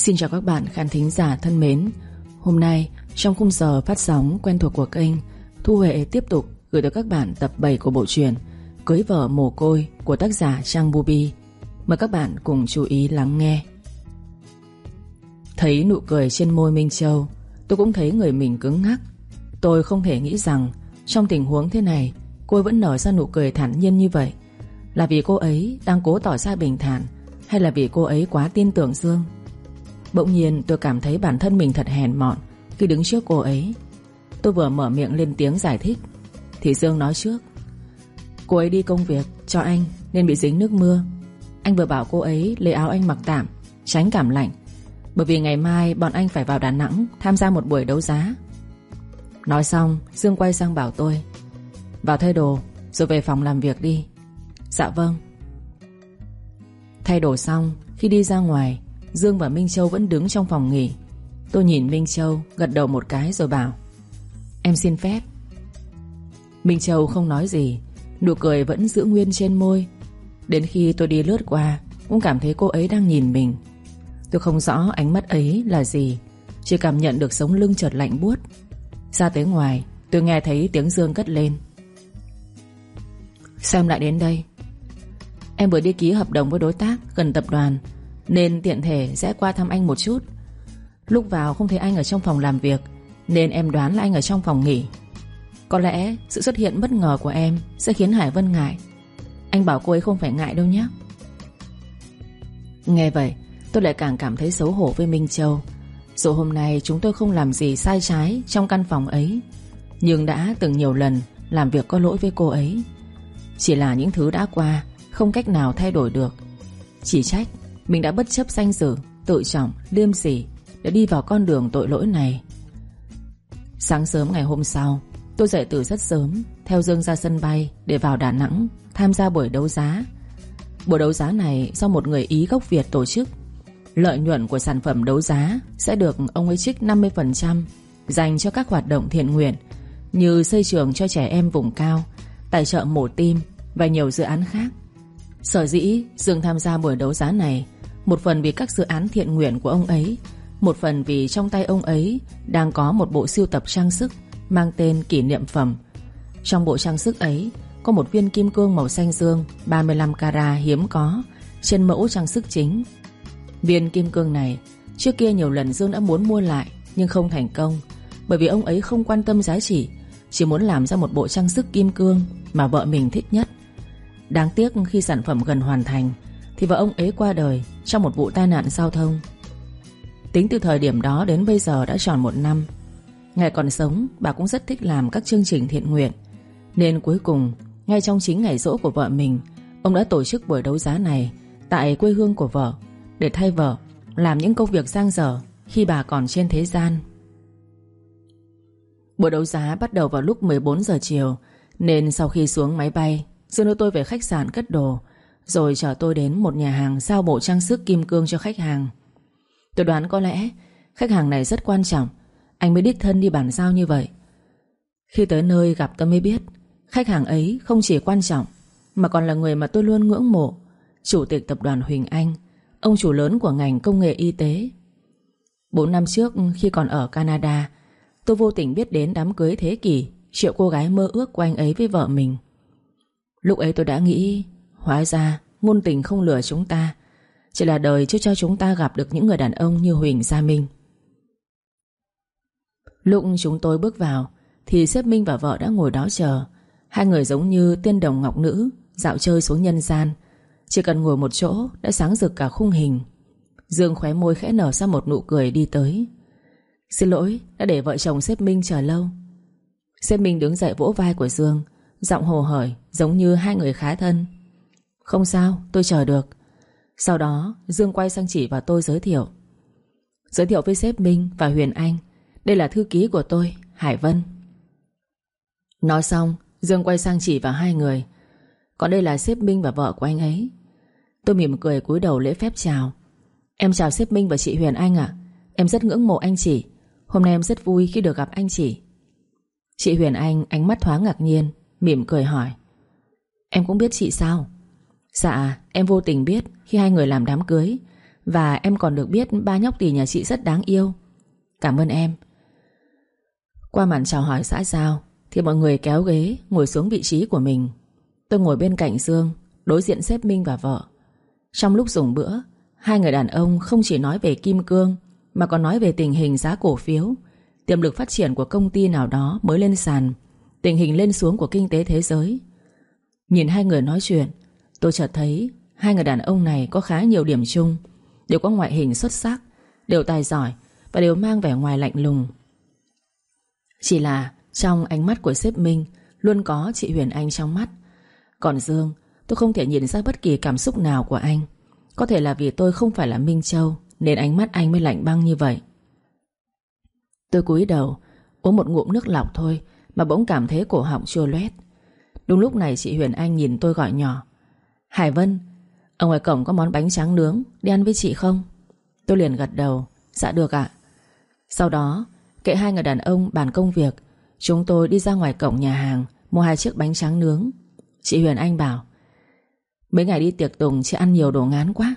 Xin chào các bạn khán thính giả thân mến. Hôm nay, trong khung giờ phát sóng quen thuộc của kênh, Thu Huệ tiếp tục gửi tới các bạn tập 7 của bộ truyện Cưới vợ mồ côi của tác giả Trang Bubi Mời các bạn cùng chú ý lắng nghe. Thấy nụ cười trên môi Minh Châu, Tôi cũng thấy người mình cứng ngắc. Tôi không thể nghĩ rằng Trong tình huống thế này, Cô vẫn nở ra nụ cười thản nhiên như vậy. Là vì cô ấy đang cố tỏ ra bình thản, Hay là vì cô ấy quá tin tưởng Dương? Bỗng nhiên tôi cảm thấy bản thân mình thật hèn mọn Khi đứng trước cô ấy. Tôi vừa mở miệng lên tiếng giải thích. Thì Dương nói trước, Cô ấy đi công việc cho anh Nên bị dính nước mưa. Anh vừa bảo cô ấy lấy áo anh mặc tạm, Tránh cảm lạnh. Bởi vì ngày mai bọn anh phải vào Đà Nẵng Tham gia một buổi đấu giá. Nói xong, Dương quay sang bảo tôi, Vào thay đồ, rồi về phòng làm việc đi. Dạ vâng. Thay đồ xong, Khi đi ra ngoài Dương và Minh Châu vẫn đứng trong phòng nghỉ. Tôi nhìn Minh Châu, gật đầu một cái rồi bảo, Em xin phép. Minh Châu không nói gì, Nụ cười vẫn giữ nguyên trên môi. Đến khi tôi đi lướt qua, Cũng cảm thấy cô ấy đang nhìn mình. Tôi không rõ ánh mắt ấy là gì, Chỉ cảm nhận được sống lưng chợt lạnh buốt. Ra tới ngoài, Tôi nghe thấy tiếng Dương cất lên. Xem lại đến đây? Em vừa đi ký hợp đồng với đối tác Gần tập đoàn nên tiện thể sẽ qua thăm anh một chút. Lúc vào không thấy anh ở trong phòng làm việc, Nên em đoán là anh ở trong phòng nghỉ. Có lẽ sự xuất hiện bất ngờ của em Sẽ khiến Hải Vân ngại. Anh bảo cô ấy không phải ngại đâu nhé. Nghe vậy, Tôi lại càng cảm thấy xấu hổ với Minh Châu. Dù hôm nay chúng tôi không làm gì sai trái Trong căn phòng ấy, Nhưng đã từng nhiều lần Làm việc có lỗi với cô ấy. Chỉ là những thứ đã qua, Không cách nào thay đổi được. Chỉ trách mình đã bất chấp danh dự Tự trọng, liêm sỉ Để đi vào con đường tội lỗi này. Sáng sớm ngày hôm sau Tôi dậy từ rất sớm Theo Dương ra sân bay để vào Đà Nẵng Tham gia buổi đấu giá. Buổi đấu giá này do một người Ý gốc Việt tổ chức. Lợi nhuận của sản phẩm đấu giá Sẽ được ông ấy trích 50% Dành cho các hoạt động thiện nguyện Như xây trường cho trẻ em vùng cao Tài trợ mổ tim Và nhiều dự án khác. Sở dĩ Dương tham gia buổi đấu giá này một phần vì các dự án thiện nguyện của ông ấy, Một phần vì trong tay ông ấy Đang có một bộ siêu tập trang sức Mang tên kỷ niệm phẩm. Trong bộ trang sức ấy, Có một viên kim cương màu xanh dương 35 carat hiếm có, Trên mẫu trang sức chính. Viên kim cương này, Trước kia nhiều lần Dương đã muốn mua lại, Nhưng không thành công, Bởi vì ông ấy không quan tâm giá trị, Chỉ muốn làm ra một bộ trang sức kim cương Mà vợ mình thích nhất. Đáng tiếc khi sản phẩm gần hoàn thành thì vợ ông ấy qua đời Trong một vụ tai nạn giao thông. Tính từ thời điểm đó đến bây giờ đã tròn một năm. Ngày còn sống, Bà cũng rất thích làm các chương trình thiện nguyện. Nên cuối cùng, Ngay trong chính ngày rỗ của vợ mình, Ông đã tổ chức buổi đấu giá này Tại quê hương của vợ Để thay vợ Làm những công việc sang dở Khi bà còn trên thế gian. Buổi đấu giá bắt đầu vào lúc 14 giờ chiều, Nên sau khi xuống máy bay Dương đưa tôi về khách sạn cất đồ rồi chở tôi đến một nhà hàng Giao bộ trang sức kim cương cho khách hàng. Tôi đoán có lẽ Khách hàng này rất quan trọng. Anh mới đích thân đi bản giao như vậy. Khi tới nơi gặp tôi mới biết, Khách hàng ấy không chỉ quan trọng, Mà còn là người mà tôi luôn ngưỡng mộ. Chủ tịch tập đoàn Huỳnh Anh, Ông chủ lớn của ngành công nghệ y tế. 4 năm trước, khi còn ở Canada, Tôi vô tình biết đến đám cưới thế kỷ, Triệu cô gái mơ ước của anh ấy với vợ mình. Lúc ấy tôi đã nghĩ Hóa ra ngôn tình không lừa chúng ta. Chỉ là đời chưa cho chúng ta gặp được những người đàn ông như Huỳnh Gia Minh. Lúc chúng tôi bước vào, Thì sếp Minh và vợ đã ngồi đó chờ. Hai người giống như tiên đồng ngọc nữ, Dạo chơi xuống nhân gian. Chỉ cần ngồi một chỗ, đã sáng rực cả khung hình. Dương khóe môi khẽ nở ra một nụ cười đi tới. Xin lỗi, Đã để vợ chồng sếp Minh chờ lâu. Sếp Minh đứng dậy vỗ vai của Dương, Giọng hồ hởi, Giống như hai người khá thân. Không sao, tôi chờ được. Sau đó, Dương quay sang chỉ và tôi giới thiệu. Giới thiệu với sếp Minh và Huyền Anh, Đây là thư ký của tôi, Hải Vân. Nói xong, Dương quay sang chỉ vào hai người. Còn đây là sếp Minh và vợ của anh ấy. Tôi mỉm cười cúi đầu lễ phép chào. Em chào sếp Minh và chị Huyền Anh ạ. Em rất ngưỡng mộ anh chị. Hôm nay em rất vui khi được gặp anh chị. Chị Huyền Anh ánh mắt thoáng ngạc nhiên, Mỉm cười hỏi. Em cũng biết chị sao? Dạ em vô tình biết khi hai người làm đám cưới. Và em còn được biết ba nhóc tỷ nhà chị rất đáng yêu. Cảm ơn em. Qua màn chào hỏi xã giao, Thì mọi người kéo ghế, Ngồi xuống vị trí của mình. Tôi ngồi bên cạnh Dương, Đối diện sếp Minh và vợ. Trong lúc dùng bữa, Hai người đàn ông không chỉ nói về kim cương, Mà còn nói về tình hình giá cổ phiếu. Tiềm lực phát triển của công ty nào đó mới lên sàn, Tình hình lên xuống của kinh tế thế giới. Nhìn hai người nói chuyện Tôi chợt thấy Hai người đàn ông này có khá nhiều điểm chung, Đều có ngoại hình xuất sắc, Đều tài giỏi Và đều mang vẻ ngoài lạnh lùng. Chỉ là trong ánh mắt của sếp Minh Luôn có chị Huyền Anh trong mắt. Còn Dương, Tôi không thể nhìn ra bất kỳ cảm xúc nào của anh. Có thể là vì tôi không phải là Minh Châu, Nên ánh mắt anh mới lạnh băng như vậy. Tôi cúi đầu, Uống một ngụm nước lọc thôi Mà bỗng cảm thấy cổ họng chua loét. Đúng lúc này chị Huyền Anh nhìn tôi gọi nhỏ. Hải Vân Ở ngoài cổng có món bánh tráng nướng, Đi ăn với chị không? Tôi liền gật đầu. Dạ được ạ. Sau đó, kệ hai người đàn ông bàn công việc. Chúng tôi đi ra ngoài cổng nhà hàng, Mua hai chiếc bánh tráng nướng. Chị Huyền Anh bảo, Mấy ngày đi tiệc tùng, chị ăn nhiều đồ ngán quá.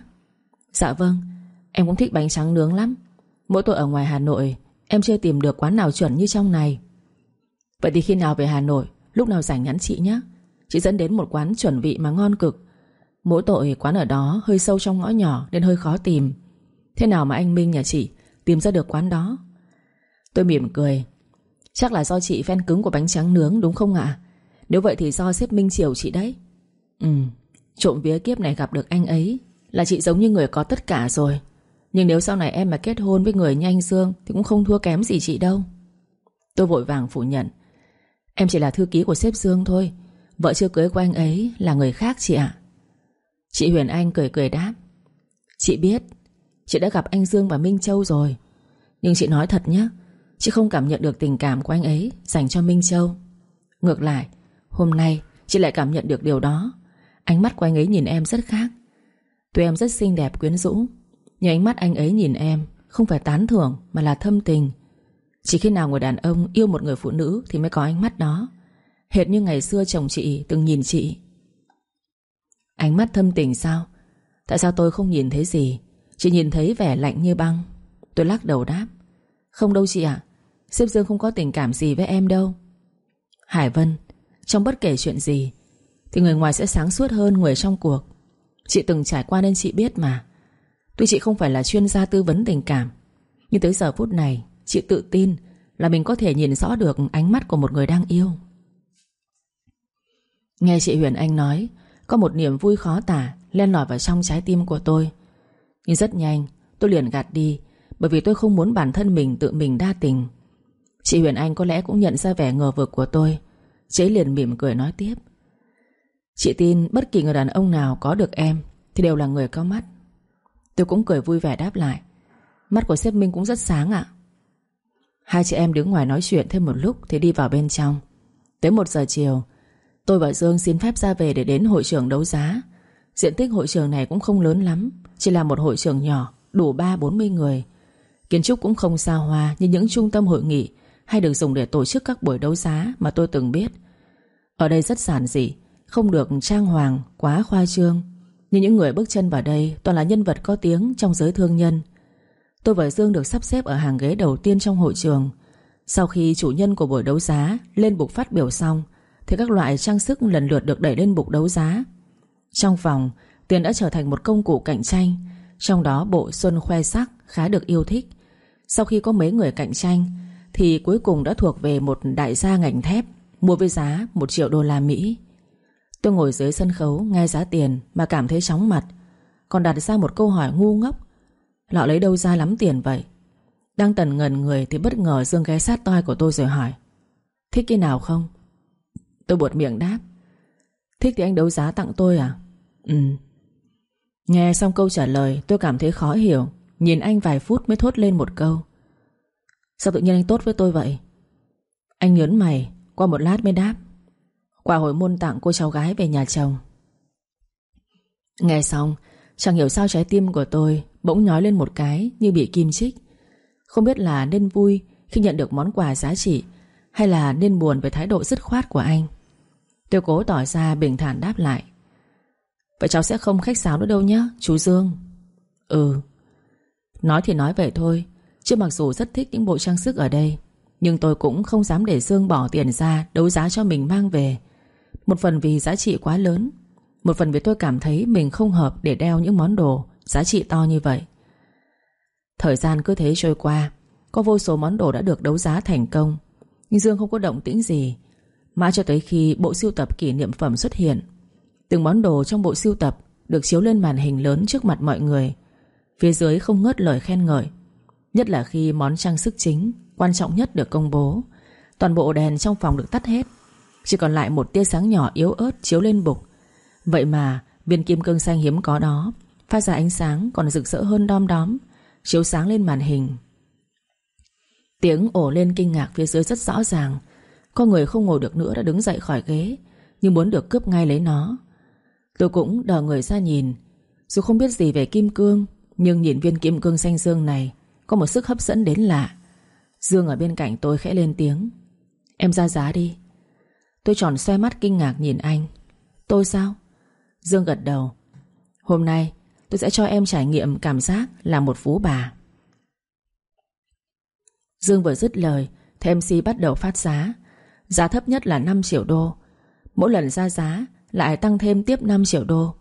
Dạ vâng Em cũng thích bánh tráng nướng lắm. Mỗi tội ở ngoài Hà Nội, Em chưa tìm được quán nào chuẩn như trong này. Vậy thì khi nào về Hà Nội, Lúc nào rảnh nhắn chị nhé. Chị dẫn đến một quán chuẩn vị mà ngon cực. Mỗi tội quán ở đó hơi sâu trong ngõ nhỏ Nên hơi khó tìm. Thế nào mà anh Minh nhà chị Tìm ra được quán đó? Tôi mỉm cười. Chắc là do chị fan cứng của bánh tráng nướng, đúng không ạ? Nếu vậy thì do sếp Minh chiều chị đấy. Ừ Trộm vía kiếp này gặp được anh ấy Là chị giống như người có tất cả rồi. Nhưng nếu sau này em mà kết hôn với người như anh Dương Thì cũng không thua kém gì chị đâu. Tôi vội vàng phủ nhận. Em chỉ là thư ký của sếp Dương thôi. Vợ chưa cưới của anh ấy là người khác chị ạ. Chị Huyền Anh cười cười đáp. Chị biết, Chị đã gặp anh Dương và Minh Châu rồi. Nhưng chị nói thật nhé, Chị không cảm nhận được tình cảm của anh ấy Dành cho Minh Châu. Ngược lại, Hôm nay chị lại cảm nhận được điều đó. Ánh mắt của anh ấy nhìn em rất khác. Tuy em rất xinh đẹp quyến rũ, Nhưng ánh mắt anh ấy nhìn em Không phải tán thưởng mà là thâm tình. Chỉ khi nào người đàn ông yêu một người phụ nữ Thì mới có ánh mắt đó. Hệt như ngày xưa chồng chị từng nhìn chị. Ánh mắt thâm tình sao? Tại sao tôi không nhìn thấy gì? Chỉ nhìn thấy vẻ lạnh như băng. Tôi lắc đầu đáp. Không đâu chị ạ. À, Sếp Dương không có tình cảm gì với em đâu. Hải Vân Trong bất kể chuyện gì Thì người ngoài sẽ sáng suốt hơn người trong cuộc. Chị từng trải qua nên chị biết mà. Tuy chị không phải là chuyên gia tư vấn tình cảm Nhưng tới giờ phút này Chị tự tin là mình có thể nhìn rõ được ánh mắt của một người đang yêu. Nghe chị Huyền Anh nói có một niềm vui khó tả Len lỏi vào trong trái tim của tôi. Nhưng rất nhanh, tôi liền gạt đi, Bởi vì tôi không muốn bản thân mình tự mình đa tình. Chị Huyền Anh có lẽ cũng nhận ra vẻ ngờ vực của tôi. Chế liền mỉm cười nói tiếp. Chị tin bất kỳ người đàn ông nào có được em Thì đều là người có mắt. Tôi cũng cười vui vẻ đáp lại. Mắt của sếp Minh cũng rất sáng ạ. Hai chị em đứng ngoài nói chuyện thêm một lúc Thì đi vào bên trong. Tới một giờ chiều Tôi và Dương xin phép ra về để đến hội trường đấu giá. Diện tích hội trường này cũng không lớn lắm Chỉ là một hội trường nhỏ Đủ 3-40 người. Kiến trúc cũng không xa hoa như những trung tâm hội nghị Hay được dùng để tổ chức các buổi đấu giá Mà tôi từng biết. Ở đây rất giản dị Không được trang hoàng, quá khoa trương. Nhưng những người bước chân vào đây Toàn là nhân vật có tiếng trong giới thương nhân. Tôi và Dương được sắp xếp ở hàng ghế đầu tiên trong hội trường. Sau khi chủ nhân của buổi đấu giá Lên bục phát biểu xong thì các loại trang sức lần lượt được đẩy lên bục đấu giá. Trong phòng Tiền đã trở thành một công cụ cạnh tranh, Trong đó bộ xuân khoe sắc Khá được yêu thích. Sau khi có mấy người cạnh tranh, Thì cuối cùng đã thuộc về một đại gia ngành thép, Mua với giá 1 triệu đô la Mỹ. Tôi ngồi dưới sân khấu Nghe giá tiền mà cảm thấy chóng mặt, Còn đặt ra một câu hỏi ngu ngốc, Lọ lấy đâu ra lắm tiền vậy? Đang tần ngần người thì bất ngờ Dương ghé sát toi của tôi rồi hỏi, Thích cái nào không? Tôi buột miệng đáp. Thích thì anh đấu giá tặng tôi à? Ừ. Nghe xong câu trả lời, tôi cảm thấy khó hiểu. Nhìn anh vài phút mới thốt lên một câu. Sao tự nhiên anh tốt với tôi vậy? Anh nhớn mày, Qua một lát mới đáp. Quả hồi môn tặng cô cháu gái về nhà chồng. Nghe xong, Chẳng hiểu sao trái tim của tôi Bỗng nhói lên một cái như bị kim chích. Không biết là nên vui Khi nhận được món quà giá trị hay là nên buồn về thái độ dứt khoát của anh? Tôi cố tỏ ra bình thản đáp lại. Vậy cháu sẽ không khách sáo nữa đâu nhé, Chú Dương. Ừ. Nói thì nói vậy thôi, Chứ mặc dù rất thích những bộ trang sức ở đây, Nhưng tôi cũng không dám để Dương bỏ tiền ra Đấu giá cho mình mang về. Một phần vì giá trị quá lớn, Một phần vì tôi cảm thấy mình không hợp Để đeo những món đồ giá trị to như vậy. Thời gian cứ thế trôi qua, Có vô số món đồ đã được đấu giá thành công nhưng Dương không có động tĩnh gì. Mãi cho tới khi bộ siêu tập kỷ niệm phẩm xuất hiện, Từng món đồ trong bộ siêu tập Được chiếu lên màn hình lớn trước mặt mọi người. Phía dưới không ngớt lời khen ngợi, Nhất là khi món trang sức chính Quan trọng nhất được công bố. Toàn bộ đèn trong phòng được tắt hết, Chỉ còn lại một tia sáng nhỏ yếu ớt chiếu lên bục. Vậy mà, viên kim cương xanh hiếm có đó, Phát ra ánh sáng còn rực rỡ hơn đom đóm, Chiếu sáng lên màn hình. Tiếng ổ lên kinh ngạc phía dưới rất rõ ràng. Có người không ngồi được nữa đã đứng dậy khỏi ghế, Nhưng muốn được cướp ngay lấy nó. Tôi cũng đờ người ra nhìn. Dù không biết gì về kim cương, Nhưng nhìn viên kim cương xanh dương này, Có một sức hấp dẫn đến lạ. Dương ở bên cạnh tôi khẽ lên tiếng. Em ra giá đi. Tôi tròn xoay mắt kinh ngạc nhìn anh. Tôi sao? Dương gật đầu. Hôm nay, tôi sẽ cho em trải nghiệm cảm giác là một phú bà. Dương vừa dứt lời, Thì MC bắt đầu phát giá. Giá thấp nhất là 5 triệu đô. Mỗi lần ra giá, lại tăng thêm tiếp 5 triệu đô.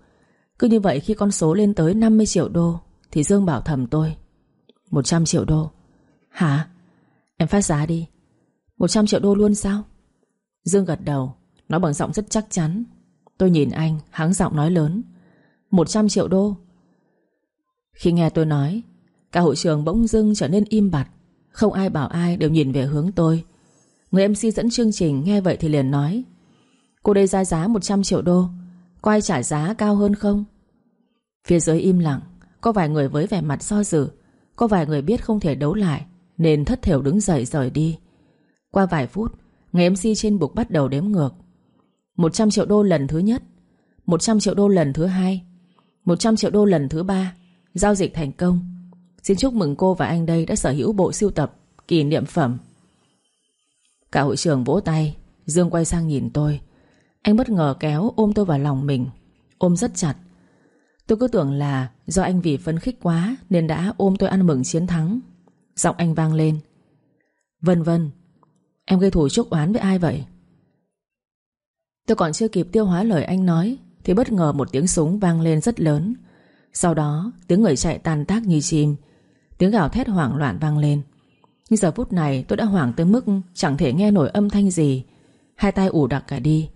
Cứ như vậy khi con số lên tới 50 triệu đô, Thì Dương bảo thầm tôi 100 triệu đô. Hả? Em phát giá đi. 100 triệu đô luôn sao? Dương gật đầu, Nói bằng giọng rất chắc chắn. Tôi nhìn anh, hắng giọng nói lớn 100 triệu đô. Khi nghe tôi nói, Cả hội trường bỗng dưng trở nên im bặt. Không ai bảo ai đều nhìn về hướng tôi. Người MC dẫn chương trình nghe vậy thì liền nói, Cô đây ra giá 100 triệu đô, Có ai trả giá cao hơn không? Phía dưới im lặng, Có vài người với vẻ mặt so dự, Có vài người biết không thể đấu lại, Nên thất thểu đứng dậy rời đi. Qua vài phút, Người MC trên bục bắt đầu đếm ngược. 100 triệu đô lần thứ nhất 100 triệu đô lần thứ hai 100 triệu đô lần thứ ba, Giao dịch thành công. Xin chúc mừng cô và anh đây đã sở hữu bộ siêu tập Kỷ niệm phẩm. Cả hội trường vỗ tay, Dương quay sang nhìn tôi. Anh bất ngờ kéo ôm tôi vào lòng mình, Ôm rất chặt. Tôi cứ tưởng là do anh vì phấn khích quá Nên đã ôm tôi ăn mừng chiến thắng. Giọng anh vang lên. Vân vân, Em gây thủ chúc oán với ai vậy? Tôi còn chưa kịp tiêu hóa lời anh nói Thì bất ngờ một tiếng súng vang lên rất lớn. Sau đó, tiếng người chạy tàn tác như chim Tiếng gào thét hoảng loạn vang lên. Nhưng giờ phút này, tôi đã hoảng tới mức Chẳng thể nghe nổi âm thanh gì. Hai tay ủ đặc cả đi.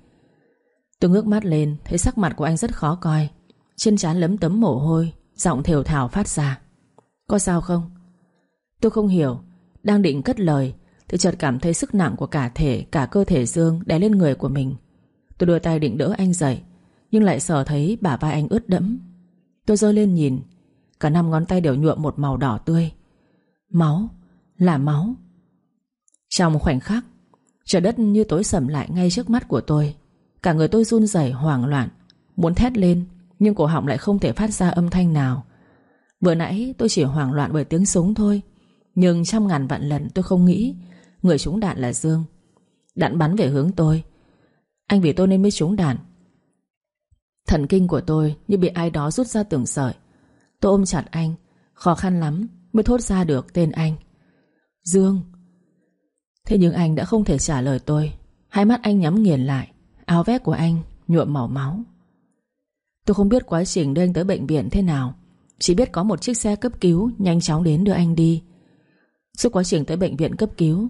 Tôi ngước mắt lên, Thấy sắc mặt của anh rất khó coi. Trên trán lấm tấm mồ hôi, Giọng thều thào phát ra. Có sao không? Tôi không hiểu. Đang định cất lời, Thì chợt cảm thấy sức nặng của cả thể, Cả cơ thể Dương đè lên người của mình. Tôi đưa tay định đỡ anh dậy, Nhưng lại sợ thấy bả vai anh ướt đẫm. Tôi rơi lên nhìn Cả năm ngón tay đều nhuộm một màu đỏ tươi. Máu, Là máu. Trong khoảnh khắc, Trời đất như tối sầm lại ngay trước mắt của tôi. Cả người tôi run rẩy, hoảng loạn, Muốn thét lên, Nhưng cổ họng lại không thể phát ra âm thanh nào. Vừa nãy tôi chỉ hoảng loạn bởi tiếng súng thôi, Nhưng trăm ngàn vạn lần tôi không nghĩ Người trúng đạn là Dương. Đạn bắn về hướng tôi. Anh vì tôi nên mới trúng đạn. Thần kinh của tôi như bị ai đó rút ra từng sợi. Tôi ôm chặt anh. Khó khăn lắm mới thốt ra được tên anh. Dương. Thế nhưng anh đã không thể trả lời tôi. Hai mắt anh nhắm nghiền lại. Áo vest của anh nhuộm màu máu. Tôi không biết quá trình đưa anh tới bệnh viện thế nào. Chỉ biết có một chiếc xe cấp cứu Nhanh chóng đến đưa anh đi. Suốt quá trình tới bệnh viện cấp cứu,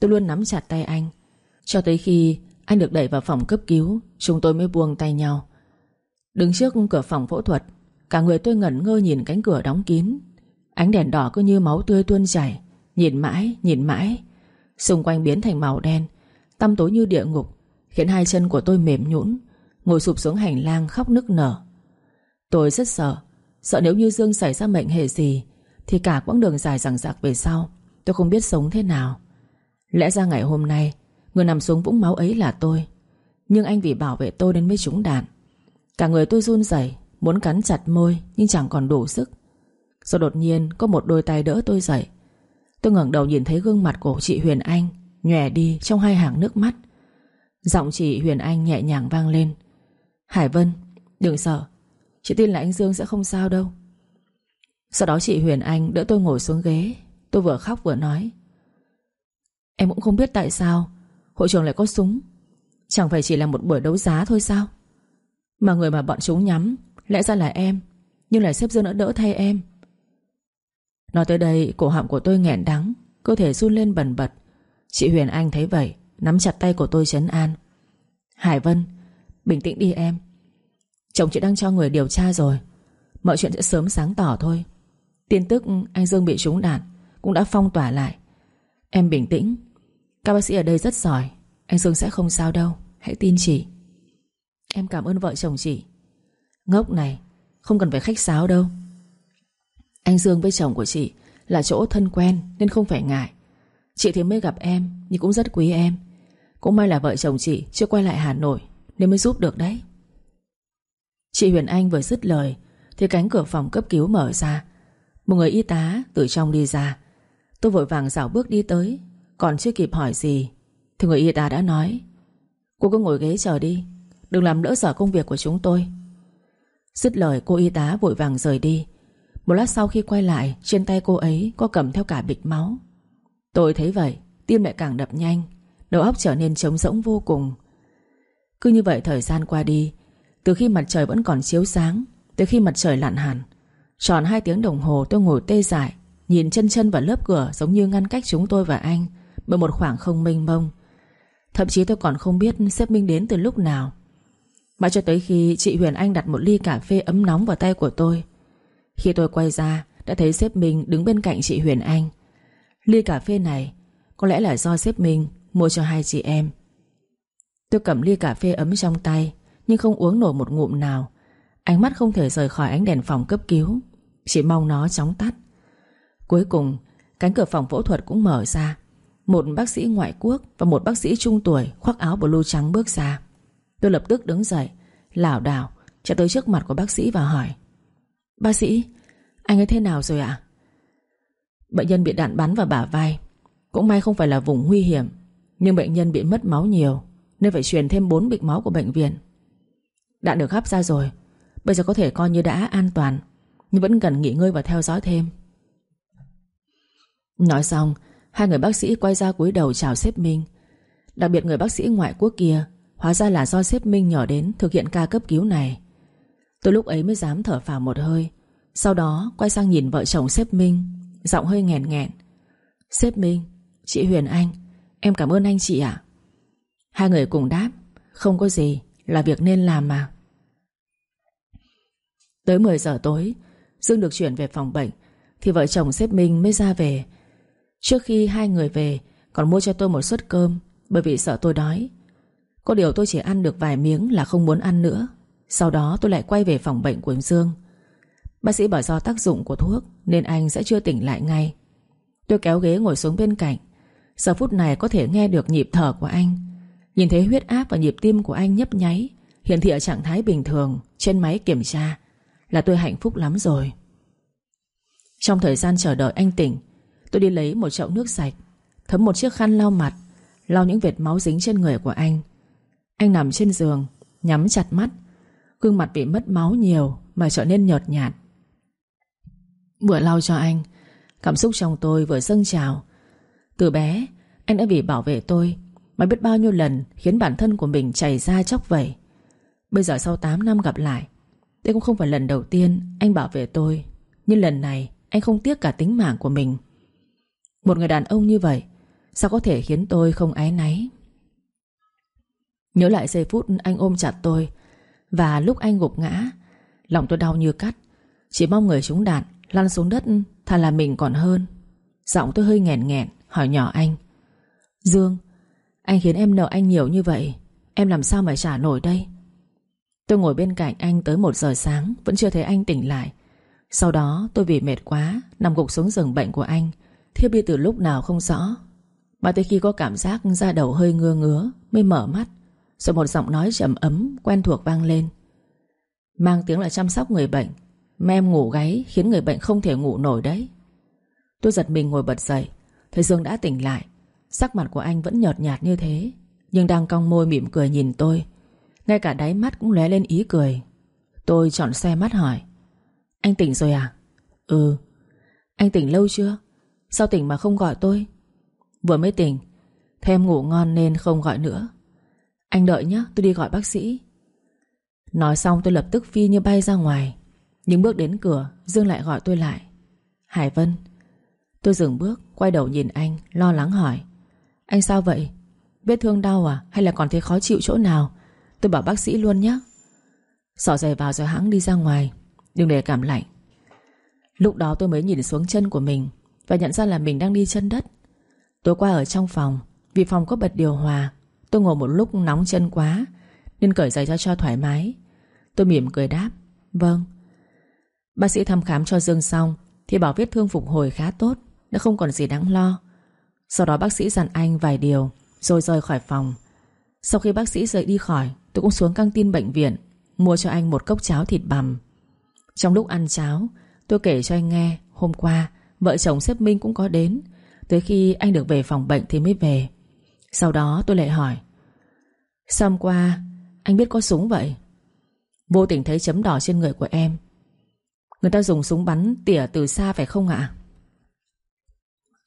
Tôi luôn nắm chặt tay anh. Cho tới khi anh được đẩy vào phòng cấp cứu, Chúng tôi mới buông tay nhau. Đứng trước cửa phòng phẫu thuật Cả người tôi ngẩn ngơ nhìn cánh cửa đóng kín. Ánh đèn đỏ cứ như máu tươi tuôn chảy. Nhìn mãi, nhìn mãi. Xung quanh biến thành màu đen Tăm tối như địa ngục Khiến hai chân của tôi mềm nhũn Ngồi sụp xuống hành lang khóc nức nở. Tôi rất sợ Sợ nếu như Dương xảy ra mệnh hệ gì Thì cả quãng đường dài rằng rạc về sau Tôi không biết sống thế nào. Lẽ ra ngày hôm nay Người nằm xuống vũng máu ấy là tôi. Nhưng anh vì bảo vệ tôi nên mới trúng đạn. Cả người tôi run rẩy Muốn cắn chặt môi Nhưng chẳng còn đủ sức. Rồi đột nhiên có một đôi tay đỡ tôi dậy. Tôi ngẩng đầu nhìn thấy gương mặt của chị Huyền Anh Nhòe đi trong hai hàng nước mắt. Giọng chị Huyền Anh nhẹ nhàng vang lên. Hải Vân, Đừng sợ. Chị tin là anh Dương sẽ không sao đâu. Sau đó chị Huyền Anh đỡ tôi ngồi xuống ghế. Tôi vừa khóc vừa nói. Em cũng không biết tại sao Hội trường lại có súng. Chẳng phải chỉ là một buổi đấu giá thôi sao? Mà người mà bọn chúng nhắm Lẽ ra là em, Nhưng lại xếp dương đỡ đỡ thay em. Nói tới đây, cổ họng của tôi nghẹn đắng, Cơ thể run lên bần bật. Chị Huyền Anh thấy vậy, Nắm chặt tay của tôi chấn an. Hải Vân, Bình tĩnh đi em. Chồng chị đang cho người điều tra rồi. Mọi chuyện sẽ sớm sáng tỏ thôi. Tin tức anh Dương bị trúng đạn Cũng đã phong tỏa lại. Em bình tĩnh. Các bác sĩ ở đây rất giỏi. Anh Dương sẽ không sao đâu. Hãy tin chị. Em cảm ơn vợ chồng chị. Ngốc này, Không cần phải khách sáo đâu. Anh Dương với chồng của chị Là chỗ thân quen nên không phải ngại. Chị thì mới gặp em, Nhưng cũng rất quý em. Cũng may là vợ chồng chị chưa quay lại Hà Nội Nên mới giúp được đấy. Chị Huyền Anh vừa dứt lời Thì cánh cửa phòng cấp cứu mở ra. Một người y tá từ trong đi ra. Tôi vội vàng dạo bước đi tới, Còn chưa kịp hỏi gì, Thì người y tá đã nói, Cô cứ ngồi ghế chờ đi, Đừng làm lỡ sở công việc của chúng tôi. Dứt lời, cô y tá vội vàng rời đi. Một lát sau khi quay lại, Trên tay cô ấy có cầm theo cả bịch máu. Tôi thấy vậy, Tim lại càng đập nhanh, Đầu óc trở nên trống rỗng vô cùng. Cứ như vậy thời gian qua đi, Từ khi mặt trời vẫn còn chiếu sáng, Tới khi mặt trời lặn hẳn, Tròn hai tiếng đồng hồ tôi ngồi tê dại, Nhìn chân chân vào lớp cửa Giống như ngăn cách chúng tôi và anh Bởi một khoảng không mênh mông. Thậm chí tôi còn không biết sếp Minh đến từ lúc nào. Mà cho tới khi chị Huyền Anh đặt một ly cà phê ấm nóng vào tay của tôi, Khi tôi quay ra, Đã thấy sếp mình đứng bên cạnh chị Huyền Anh. Ly cà phê này Có lẽ là do sếp mình mua cho hai chị em. Tôi cầm ly cà phê ấm trong tay, Nhưng không uống nổi một ngụm nào. Ánh mắt không thể rời khỏi ánh đèn phòng cấp cứu, Chỉ mong nó chóng tắt. Cuối cùng, Cánh cửa phòng phẫu thuật cũng mở ra. Một bác sĩ ngoại quốc Và một bác sĩ trung tuổi khoác áo blue trắng bước ra. Tôi lập tức đứng dậy, lảo đảo, chạy tới trước mặt của bác sĩ và hỏi. Bác sĩ, Anh ấy thế nào rồi ạ? Bệnh nhân bị đạn bắn vào bả vai. Cũng may không phải là vùng nguy hiểm, Nhưng bệnh nhân bị mất máu nhiều, Nên phải truyền thêm 4 bịch máu của bệnh viện. Đạn được hấp ra rồi, Bây giờ có thể coi như đã an toàn, Nhưng vẫn cần nghỉ ngơi và theo dõi thêm. Nói xong, Hai người bác sĩ quay ra cúi đầu chào sếp Minh Đặc biệt người bác sĩ ngoại quốc kia Hóa ra là do sếp Minh nhỏ đến Thực hiện ca cấp cứu này. Tôi lúc ấy mới dám thở phào một hơi. Sau đó quay sang nhìn vợ chồng sếp Minh. Giọng hơi nghẹn nghẹn. Sếp Minh, chị Huyền Anh Em cảm ơn anh chị ạ. Hai người cùng đáp Không có gì, là việc nên làm mà. Tới 10 giờ tối Dương được chuyển về phòng bệnh Thì vợ chồng sếp Minh mới ra về. Trước khi hai người về Còn mua cho tôi một suất cơm Bởi vì sợ tôi đói. Có điều tôi chỉ ăn được vài miếng là không muốn ăn nữa. Sau đó tôi lại quay về phòng bệnh của Dương. Bác sĩ bảo do tác dụng của thuốc Nên anh sẽ chưa tỉnh lại ngay. Tôi kéo ghế ngồi xuống bên cạnh. Giờ phút này có thể nghe được nhịp thở của anh. Nhìn thấy huyết áp và nhịp tim của anh nhấp nháy, Hiển thị ở trạng thái bình thường, Trên máy kiểm tra, Là tôi hạnh phúc lắm rồi. Trong thời gian chờ đợi anh tỉnh, Tôi đi lấy một chậu nước sạch, Thấm một chiếc khăn lau mặt, Lau những vệt máu dính trên người của anh. Anh nằm trên giường, Nhắm chặt mắt. Gương mặt bị mất máu nhiều Mà trở nên nhợt nhạt. Vừa lau cho anh, Cảm xúc trong tôi vừa dâng trào. Từ bé, Anh đã vì bảo vệ tôi Mà biết bao nhiêu lần khiến bản thân của mình chảy ra chóc vẩy. Bây giờ sau 8 năm gặp lại, Đây cũng không phải lần đầu tiên Anh bảo vệ tôi, Nhưng lần này anh không tiếc cả tính mạng của mình. Một người đàn ông như vậy, Sao có thể khiến tôi không ái náy? Nhớ lại giây phút anh ôm chặt tôi. Và lúc anh gục ngã, Lòng tôi đau như cắt. Chỉ mong người trúng đạn, Lăn xuống đất, thà là mình còn hơn. Giọng tôi hơi nghẹn nghẹn, Hỏi nhỏ anh. Dương, Anh khiến em nợ anh nhiều như vậy, Em làm sao mà trả nổi đây? Tôi ngồi bên cạnh anh tới một giờ sáng, Vẫn chưa thấy anh tỉnh lại. Sau đó, tôi vì mệt quá, Nằm gục xuống giường bệnh của anh. Thiếp đi từ lúc nào không rõ. Mà tới khi có cảm giác da đầu hơi ngưa ngứa, Mới mở mắt. Rồi một giọng nói trầm ấm, quen thuộc vang lên. Mang tiếng là chăm sóc người bệnh. Mem ngủ gáy khiến người bệnh không thể ngủ nổi đấy. Tôi giật mình ngồi bật dậy. Thấy Dương đã tỉnh lại. Sắc mặt của anh vẫn nhợt nhạt như thế. Nhưng đang cong môi mỉm cười nhìn tôi. Ngay cả đáy mắt cũng lóe lên ý cười. Tôi chọn xe mắt hỏi. Anh tỉnh rồi à? Ừ. Anh tỉnh lâu chưa? Sao tỉnh mà không gọi tôi? Vừa mới tỉnh. Thêm ngủ ngon nên không gọi nữa. Anh đợi nhé tôi đi gọi bác sĩ. Nói xong tôi lập tức phi như bay ra ngoài. Nhưng bước đến cửa, Dương lại gọi tôi lại. Hải Vân. Tôi dừng bước, quay đầu nhìn anh, Lo lắng hỏi. Anh sao vậy? Vết thương đau à? Hay là còn thấy khó chịu chỗ nào? Tôi bảo bác sĩ luôn nhé Xỏ giày vào rồi hãng đi ra ngoài. Đừng để cảm lạnh. Lúc đó tôi mới nhìn xuống chân của mình Và nhận ra là mình đang đi chân đất. Tối qua ở trong phòng, Vì phòng có bật điều hòa. Tôi ngồi một lúc nóng chân quá, Nên cởi giày cho cho thoải mái. Tôi mỉm cười đáp Vâng. Bác sĩ thăm khám cho Dương xong, Thì bảo vết thương phục hồi khá tốt Đã không còn gì đáng lo. Sau đó bác sĩ dặn anh vài điều, Rồi rời khỏi phòng. Sau khi bác sĩ rời đi khỏi, Tôi cũng xuống căng tin bệnh viện, Mua cho anh một cốc cháo thịt bằm. Trong lúc ăn cháo, Tôi kể cho anh nghe, Hôm qua, vợ chồng sếp Minh cũng có đến. Tới khi anh được về phòng bệnh thì mới về. Sau đó tôi lại hỏi Sao hôm qua, Anh biết có súng vậy? Vô tình thấy chấm đỏ trên người của em. Người ta dùng súng bắn tỉa từ xa phải không ạ?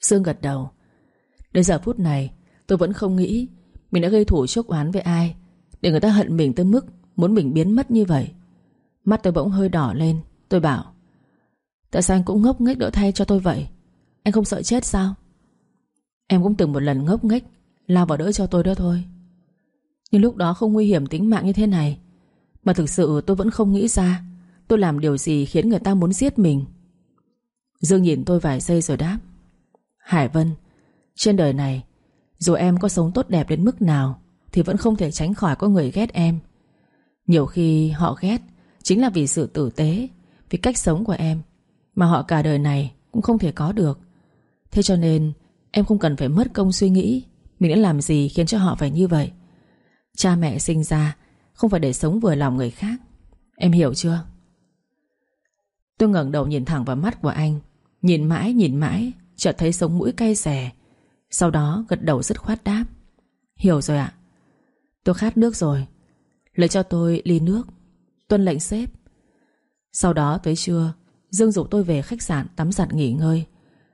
Dương gật đầu, Đến giờ phút này, Tôi vẫn không nghĩ Mình đã gây thủ chốc oán với ai, Để người ta hận mình tới mức Muốn mình biến mất như vậy. Mắt tôi bỗng hơi đỏ lên, Tôi bảo, Tại sao anh cũng ngốc nghếch đỡ thay cho tôi vậy? Anh không sợ chết sao? Em cũng từng một lần ngốc nghếch Lao vào đỡ cho tôi đó thôi. Nhưng lúc đó không nguy hiểm tính mạng như thế này. Mà thực sự tôi vẫn không nghĩ ra Tôi làm điều gì khiến người ta muốn giết mình. Dương nhìn tôi vài giây rồi đáp. Hải Vân, Trên đời này, Dù em có sống tốt đẹp đến mức nào, Thì vẫn không thể tránh khỏi có người ghét em. Nhiều khi họ ghét Chính là vì sự tử tế, Vì cách sống của em, Mà họ cả đời này cũng không thể có được. Thế cho nên, Em không cần phải mất công suy nghĩ. Mình đã làm gì khiến cho họ phải như vậy? Cha mẹ sinh ra Không phải để sống vừa lòng người khác. Em hiểu chưa? Tôi ngẩng đầu nhìn thẳng vào mắt của anh, Nhìn mãi nhìn mãi, Chợt thấy sống mũi cay xè. Sau đó gật đầu rất khoát đáp. Hiểu rồi ạ. Tôi khát nước rồi. Lấy cho tôi ly nước. Tuân lệnh xếp Sau đó tới trưa, Dương dục tôi về khách sạn tắm giặt nghỉ ngơi.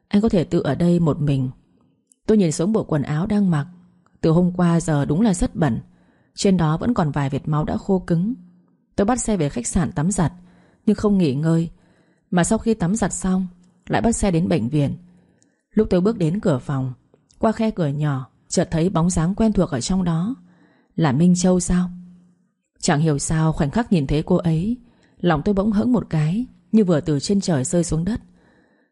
Anh có thể tự ở đây một mình. Tôi nhìn xuống bộ quần áo đang mặc. Từ hôm qua giờ đúng là rất bẩn. Trên đó vẫn còn vài vệt máu đã khô cứng. Tôi bắt xe về khách sạn tắm giặt, Nhưng không nghỉ ngơi. Mà sau khi tắm giặt xong, Lại bắt xe đến bệnh viện. Lúc tôi bước đến cửa phòng, Qua khe cửa nhỏ, Chợt thấy bóng dáng quen thuộc ở trong đó. Là Minh Châu sao? Chẳng hiểu sao khoảnh khắc nhìn thấy cô ấy, Lòng tôi bỗng hững một cái, Như vừa từ trên trời rơi xuống đất.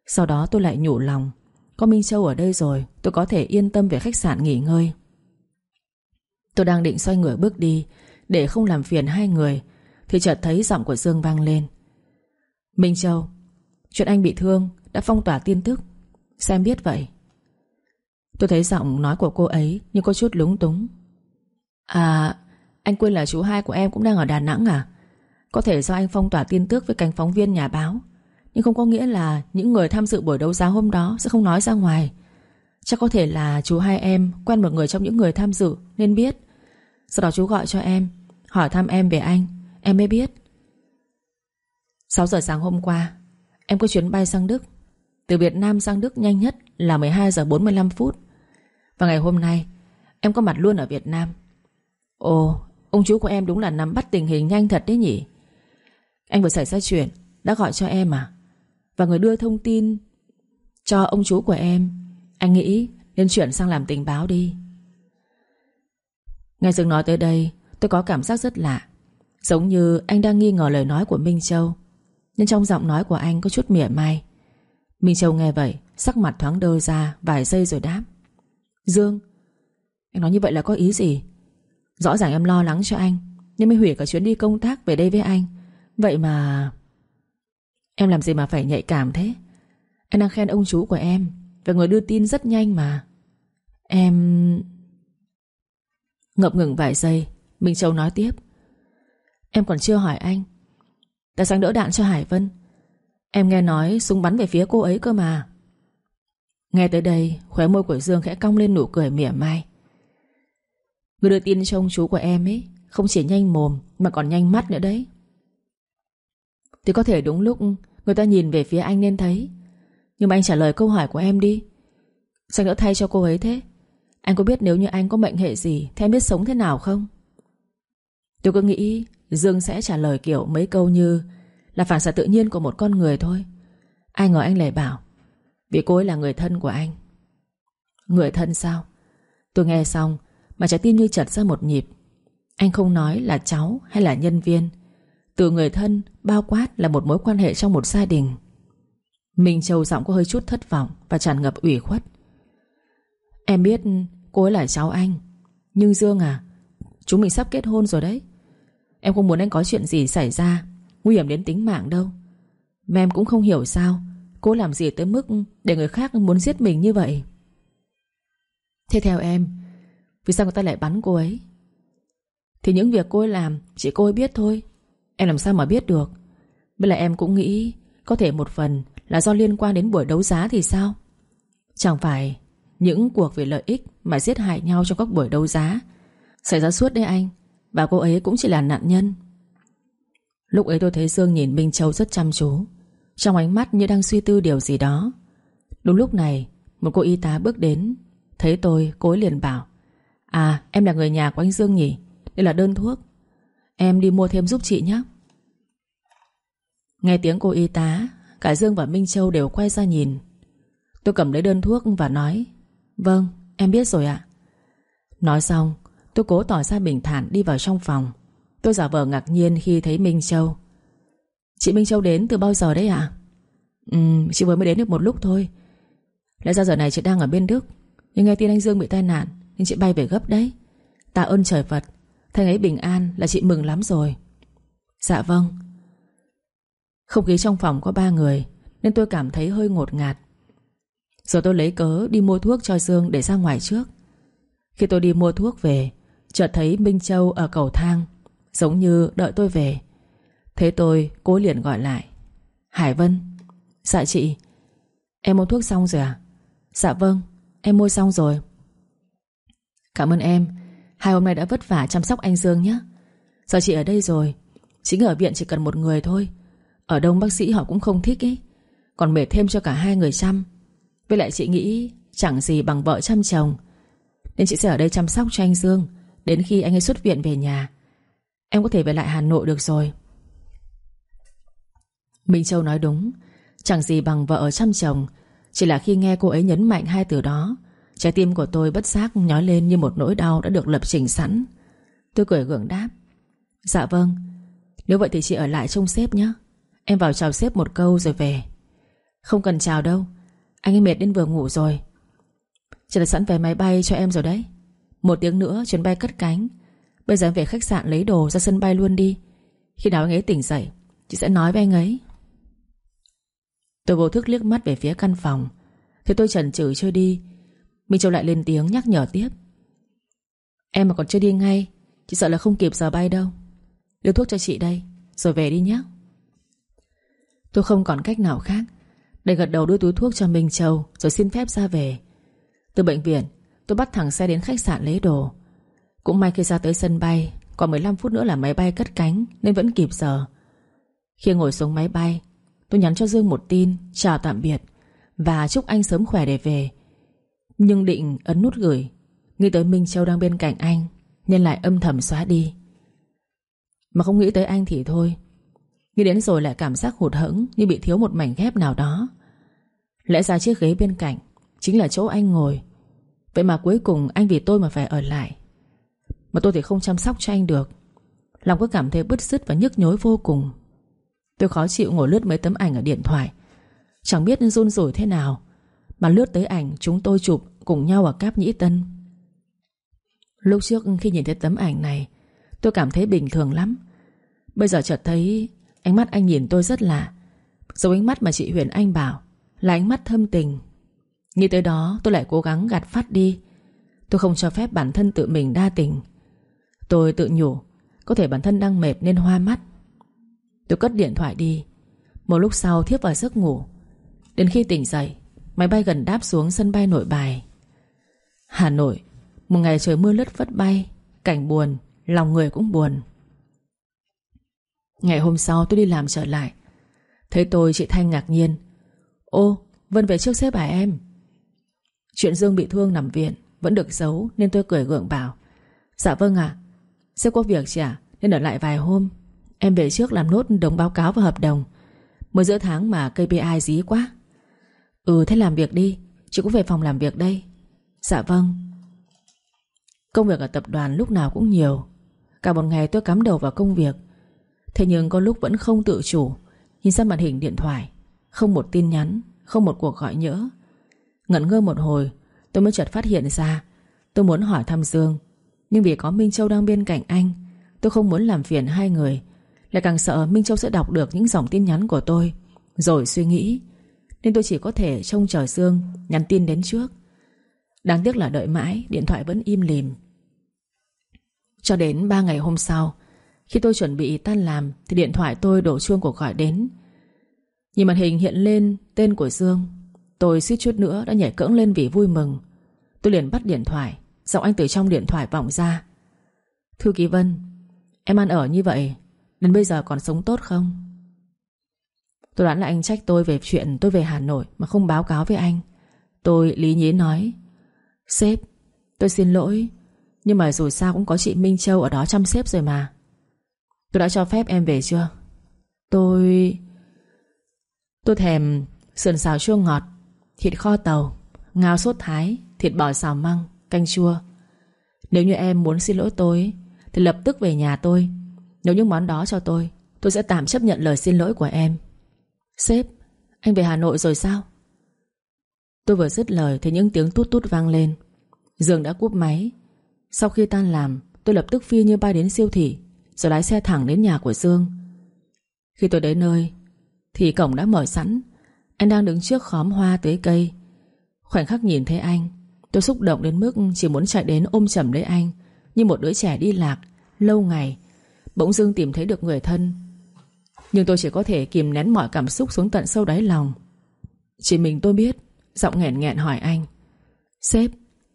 Sau đó tôi lại nhủ lòng có Minh Châu ở đây rồi, Tôi có thể yên tâm về khách sạn nghỉ ngơi. Tôi đang định xoay người bước đi, Để không làm phiền hai người, Thì chợt thấy giọng của Dương vang lên. Minh Châu, Chuyện anh bị thương Đã phong tỏa tin tức. Xem biết vậy. Tôi thấy giọng nói của cô ấy Nhưng có chút lúng túng. À Anh quên là chú hai của em cũng đang ở Đà Nẵng à? Có thể do anh phong tỏa tin tức Với cánh phóng viên nhà báo nhưng không có nghĩa là Những người tham dự buổi đấu giá hôm đó Sẽ không nói ra ngoài. Chắc có thể là chú hai em Quen một người trong những người tham dự Nên biết. Sau đó chú gọi cho em, Hỏi thăm em về anh, Em mới biết. 6 giờ sáng hôm qua, Em có chuyến bay sang Đức. Từ Việt Nam sang Đức nhanh nhất là 12 giờ 45 phút. Và ngày hôm nay, Em có mặt luôn ở Việt Nam. Ồ, Ông chú của em đúng là nắm bắt tình hình nhanh thật đấy nhỉ? Anh vừa xảy ra chuyện, Đã gọi cho em à? Và người đưa thông tin Cho ông chú của em. Anh nghĩ nên chuyển sang làm tình báo đi. Nghe Dương nói tới đây, Tôi có cảm giác rất lạ. Giống như anh đang nghi ngờ lời nói của Minh Châu Nhưng trong giọng nói của anh có chút mỉa mai. Minh Châu nghe vậy, Sắc mặt thoáng đơ ra, vài giây rồi đáp. Dương, Anh nói như vậy là có ý gì? Rõ ràng em lo lắng cho anh, Nhưng mới hủy cả chuyến đi công tác về đây với anh. Vậy mà Em làm gì mà phải nhạy cảm thế? Anh đang khen ông chú của em Về người đưa tin rất nhanh mà. Em... Ngập ngừng vài giây, Minh Châu nói tiếp. Em còn chưa hỏi anh. Tại sao đỡ đạn cho Hải Vân. Em nghe nói súng bắn về phía cô ấy cơ mà. Nghe tới đây, Khóe môi của Dương khẽ cong lên nụ cười mỉa mai. Người đưa tin cho ông chú của em ấy, Không chỉ nhanh mồm, Mà còn nhanh mắt nữa đấy thì có thể đúng lúc Người ta nhìn về phía anh nên thấy. Nhưng mà anh trả lời câu hỏi của em đi. Sao đỡ thay cho cô ấy thế? Anh có biết nếu như anh có mệnh hệ gì Thì em biết sống thế nào không? Tôi cứ nghĩ Dương sẽ trả lời kiểu mấy câu như Là phản xạ tự nhiên của một con người thôi. Ai ngờ anh lại bảo, Vì cô ấy là người thân của anh. Người thân sao? Tôi nghe xong Mà trái tim như chật ra một nhịp. Anh không nói là cháu hay là nhân viên. Từ người thân, bao quát là một mối quan hệ trong một gia đình. Minh Châu giọng có hơi chút thất vọng Và tràn ngập ủy khuất. Em biết cô ấy là cháu anh, Nhưng Dương à Chúng mình sắp kết hôn rồi đấy. Em không muốn anh có chuyện gì xảy ra, Nguy hiểm đến tính mạng đâu. Mà em cũng không hiểu sao, Cô làm gì tới mức để người khác muốn giết mình như vậy. Thế theo em, Vì sao người ta lại bắn cô ấy? Thì những việc cô ấy làm Chỉ cô ấy biết thôi. Em làm sao mà biết được? Với lại em cũng nghĩ Có thể một phần là do liên quan đến buổi đấu giá thì sao? Chẳng phải Những cuộc vì lợi ích Mà giết hại nhau trong các buổi đấu giá Xảy ra suốt đấy anh. Và cô ấy cũng chỉ là nạn nhân. Lúc ấy tôi thấy Dương nhìn Minh Châu rất chăm chú, Trong ánh mắt như đang suy tư điều gì đó. Đúng lúc này, Một cô y tá bước đến, Thấy tôi, cô ấy liền bảo À em là người nhà của anh Dương nhỉ? Đây là đơn thuốc. Em đi mua thêm giúp chị nhé. Nghe tiếng cô y tá, Cả Dương và Minh Châu đều quay ra nhìn. Tôi cầm lấy đơn thuốc và nói Vâng em biết rồi ạ. Nói xong, tôi cố tỏ ra bình thản đi vào trong phòng. Tôi giả vờ ngạc nhiên khi thấy Minh Châu. Chị Minh Châu đến từ bao giờ đấy ạ? Ừ chị vừa mới đến được một lúc thôi. Lẽ ra giờ này chị đang ở bên Đức. Nhưng nghe tin anh Dương bị tai nạn, Nên chị bay về gấp đấy. Tạ ơn trời Phật. Thanh ấy bình an là chị mừng lắm rồi. Dạ vâng. Không khí trong phòng có ba người, Nên tôi cảm thấy hơi ngột ngạt. Rồi tôi lấy cớ đi mua thuốc cho Dương Để ra ngoài trước. Khi tôi đi mua thuốc về, Chợt thấy Minh Châu ở cầu thang, Giống như đợi tôi về. Thế tôi cố liền gọi lại. Hải Vân. Dạ chị. Em mua thuốc xong rồi à? Dạ vâng Em mua xong rồi. Cảm ơn em. Hai hôm nay đã vất vả chăm sóc anh Dương nhé. Giờ chị ở đây rồi. Chính ở viện chỉ cần một người thôi. Ở đông bác sĩ họ cũng không thích ấy Còn mệt thêm cho cả hai người chăm. Với lại chị nghĩ chẳng gì bằng vợ chăm chồng. Nên chị sẽ ở đây chăm sóc cho anh Dương. Đến khi anh ấy xuất viện về nhà. Em có thể về lại Hà Nội được rồi. Minh Châu nói đúng. Chẳng gì bằng vợ chăm chồng. Chỉ là khi nghe cô ấy nhấn mạnh hai từ đó Trái tim của tôi bất giác nhói lên Như một nỗi đau đã được lập trình sẵn. Tôi cười gượng đáp Dạ vâng Nếu vậy thì chị ở lại trông sếp nhé. Em vào chào sếp một câu rồi về. Không cần chào đâu, Anh ấy mệt đến vừa ngủ rồi. Chị đã sẵn vé máy bay cho em rồi đấy. Một tiếng nữa, chuyến bay cất cánh. Bây giờ em về khách sạn lấy đồ ra sân bay luôn đi. Khi nào anh ấy tỉnh dậy, Chị sẽ nói với anh ấy. Tôi vô thức liếc mắt về phía căn phòng. Thì tôi chần chừ chưa đi Minh Châu lại lên tiếng nhắc nhở tiếp. Em mà còn chưa đi ngay, Chị sợ là không kịp giờ bay đâu. Đưa thuốc cho chị đây, Rồi về đi nhé. Tôi không còn cách nào khác, Để gật đầu đưa túi thuốc cho Minh Châu, Rồi xin phép ra về. Từ bệnh viện, tôi bắt thẳng xe đến khách sạn lấy đồ. Cũng may khi ra tới sân bay, Còn 15 phút nữa là máy bay cất cánh, Nên vẫn kịp giờ. Khi ngồi xuống máy bay, Tôi nhắn cho Dương một tin, Chào tạm biệt, Và chúc anh sớm khỏe để về. Nhưng định ấn nút gửi. Nghĩ tới Minh Châu đang bên cạnh anh, Nên lại âm thầm xóa đi. Mà không nghĩ tới anh thì thôi. Nghĩ đến rồi lại cảm giác hụt hẫng Như bị thiếu một mảnh ghép nào đó. Lẽ ra chiếc ghế bên cạnh Chính là chỗ anh ngồi. Vậy mà cuối cùng anh vì tôi mà phải ở lại. Mà tôi thì không chăm sóc cho anh được. Lòng cứ cảm thấy bứt rứt và nhức nhối vô cùng. Tôi khó chịu ngồi lướt mấy tấm ảnh ở điện thoại. Chẳng biết run rủi thế nào. Mà lướt tới ảnh, chúng tôi chụp Cùng nhau ở Cáp Nhĩ Tân. Lúc trước khi nhìn thấy tấm ảnh này, Tôi cảm thấy bình thường lắm. Bây giờ chợt thấy, Ánh mắt anh nhìn tôi rất lạ. Giống ánh mắt mà chị Huyền Anh bảo, Là ánh mắt thâm tình. Nghĩ tới đó, tôi lại cố gắng gạt phát đi. Tôi không cho phép bản thân tự mình đa tình. Tôi tự nhủ, Có thể bản thân đang mệt nên hoa mắt. Tôi cất điện thoại đi. Một lúc sau thiếp vào giấc ngủ. Đến khi tỉnh dậy Máy bay gần đáp xuống sân bay nội bài. Hà Nội Một ngày trời mưa lất vất bay Cảnh buồn, lòng người cũng buồn. Ngày hôm sau tôi đi làm trở lại. Thấy tôi chị Thanh ngạc nhiên. Ô Vân về trước xếp à em? Chuyện Dương bị thương nằm viện Vẫn được giấu nên tôi cười gượng bảo. Dạ vâng ạ. Sếp có việc chị ạ Nên ở lại vài hôm. Em về trước làm nốt đồng báo cáo và hợp đồng. Mới giữa tháng mà KPI dí quá. Ừ thế làm việc đi. Chị cũng về phòng làm việc đây. Dạ vâng. Công việc ở tập đoàn lúc nào cũng nhiều. Cả một ngày tôi cắm đầu vào công việc. Thế nhưng có lúc vẫn không tự chủ. Nhìn sang màn hình điện thoại, Không một tin nhắn, Không một cuộc gọi nhỡ. Ngẩn ngơ một hồi, Tôi mới chợt phát hiện ra Tôi muốn hỏi thăm Dương. Nhưng vì có Minh Châu đang bên cạnh anh, Tôi không muốn làm phiền hai người. Lại càng sợ Minh Châu sẽ đọc được những dòng tin nhắn của tôi. Rồi suy nghĩ nên tôi chỉ có thể trông chờ Dương, Nhắn tin đến trước. Đáng tiếc là đợi mãi, Điện thoại vẫn im lìm. Cho đến 3 ngày hôm sau, Khi tôi chuẩn bị tan làm, Thì điện thoại tôi đổ chuông cuộc gọi đến. Nhìn màn hình hiện lên tên của Dương, Tôi suýt chút nữa đã nhảy cẫng lên vì vui mừng. Tôi liền bắt điện thoại, Giọng anh từ trong điện thoại vọng ra. Thư ký Vân, Em ăn ở như vậy, Đến bây giờ còn sống tốt không? Tôi đoán là anh trách tôi về chuyện tôi về Hà Nội Mà không báo cáo với anh. Tôi lý nhí nói, Sếp, tôi xin lỗi, Nhưng mà dù sao cũng có chị Minh Châu ở đó chăm sếp rồi mà. Tôi đã cho phép em về chưa? Tôi Tôi thèm sườn xào chua ngọt, Thịt kho tàu, Ngao sốt thái, Thịt bò xào măng, Canh chua. Nếu như em muốn xin lỗi tôi, Thì lập tức về nhà tôi. Nếu những món đó cho tôi Tôi sẽ tạm chấp nhận lời xin lỗi của em. Sếp, Anh về Hà Nội rồi sao? Tôi vừa dứt lời Thì những tiếng tút tút vang lên. Dương đã cúp máy. Sau khi tan làm, Tôi lập tức phi như bay đến siêu thị, Rồi lái xe thẳng đến nhà của Dương. Khi tôi đến nơi, Thì cổng đã mở sẵn. Anh đang đứng trước khóm hoa tưới cây. Khoảnh khắc nhìn thấy anh, Tôi xúc động đến mức chỉ muốn chạy đến ôm chầm lấy anh, Như một đứa trẻ đi lạc, Lâu ngày. Bỗng Dương tìm thấy được người thân. Nhưng tôi chỉ có thể kìm nén mọi cảm xúc xuống tận sâu đáy lòng. Chỉ mình tôi biết Giọng nghẹn nghẹn hỏi anh Sếp,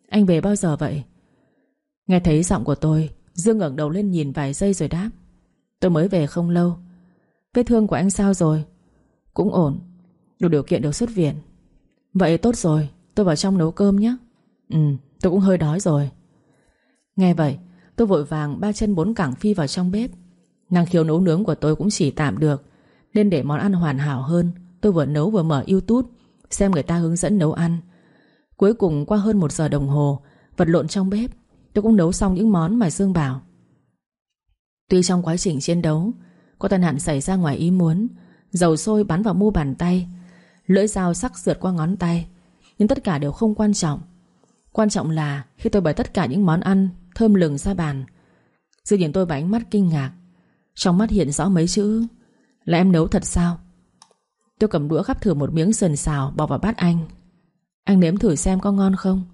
anh về bao giờ vậy? Nghe thấy giọng của tôi Dương ngẩng đầu lên nhìn vài giây rồi đáp Tôi mới về không lâu. Vết thương của anh sao rồi? Cũng ổn Đủ điều kiện được xuất viện. Vậy tốt rồi Tôi vào trong nấu cơm nhé. Ừ tôi cũng hơi đói rồi. Nghe vậy tôi vội vàng ba chân bốn cẳng phi vào trong bếp. Năng khiếu nấu nướng của tôi cũng chỉ tạm được, Nên để món ăn hoàn hảo hơn, Tôi vừa nấu vừa mở youtube, Xem người ta hướng dẫn nấu ăn. Cuối cùng qua hơn một giờ đồng hồ, Vật lộn trong bếp, Tôi cũng nấu xong những món mà Dương bảo. Tuy trong quá trình chiến đấu, Có tai nạn xảy ra ngoài ý muốn, Dầu sôi bắn vào mu bàn tay, Lưỡi dao sắc rượt qua ngón tay, Nhưng tất cả đều không quan trọng. Quan trọng là khi tôi bày tất cả những món ăn Thơm lừng ra bàn. Dương nhìn tôi với ánh mắt kinh ngạc. Trong mắt hiện rõ mấy chữ, Là em nấu thật sao? Tôi cầm đũa gắp thử một miếng sườn xào Bỏ vào bát anh. Anh nếm thử xem có ngon không.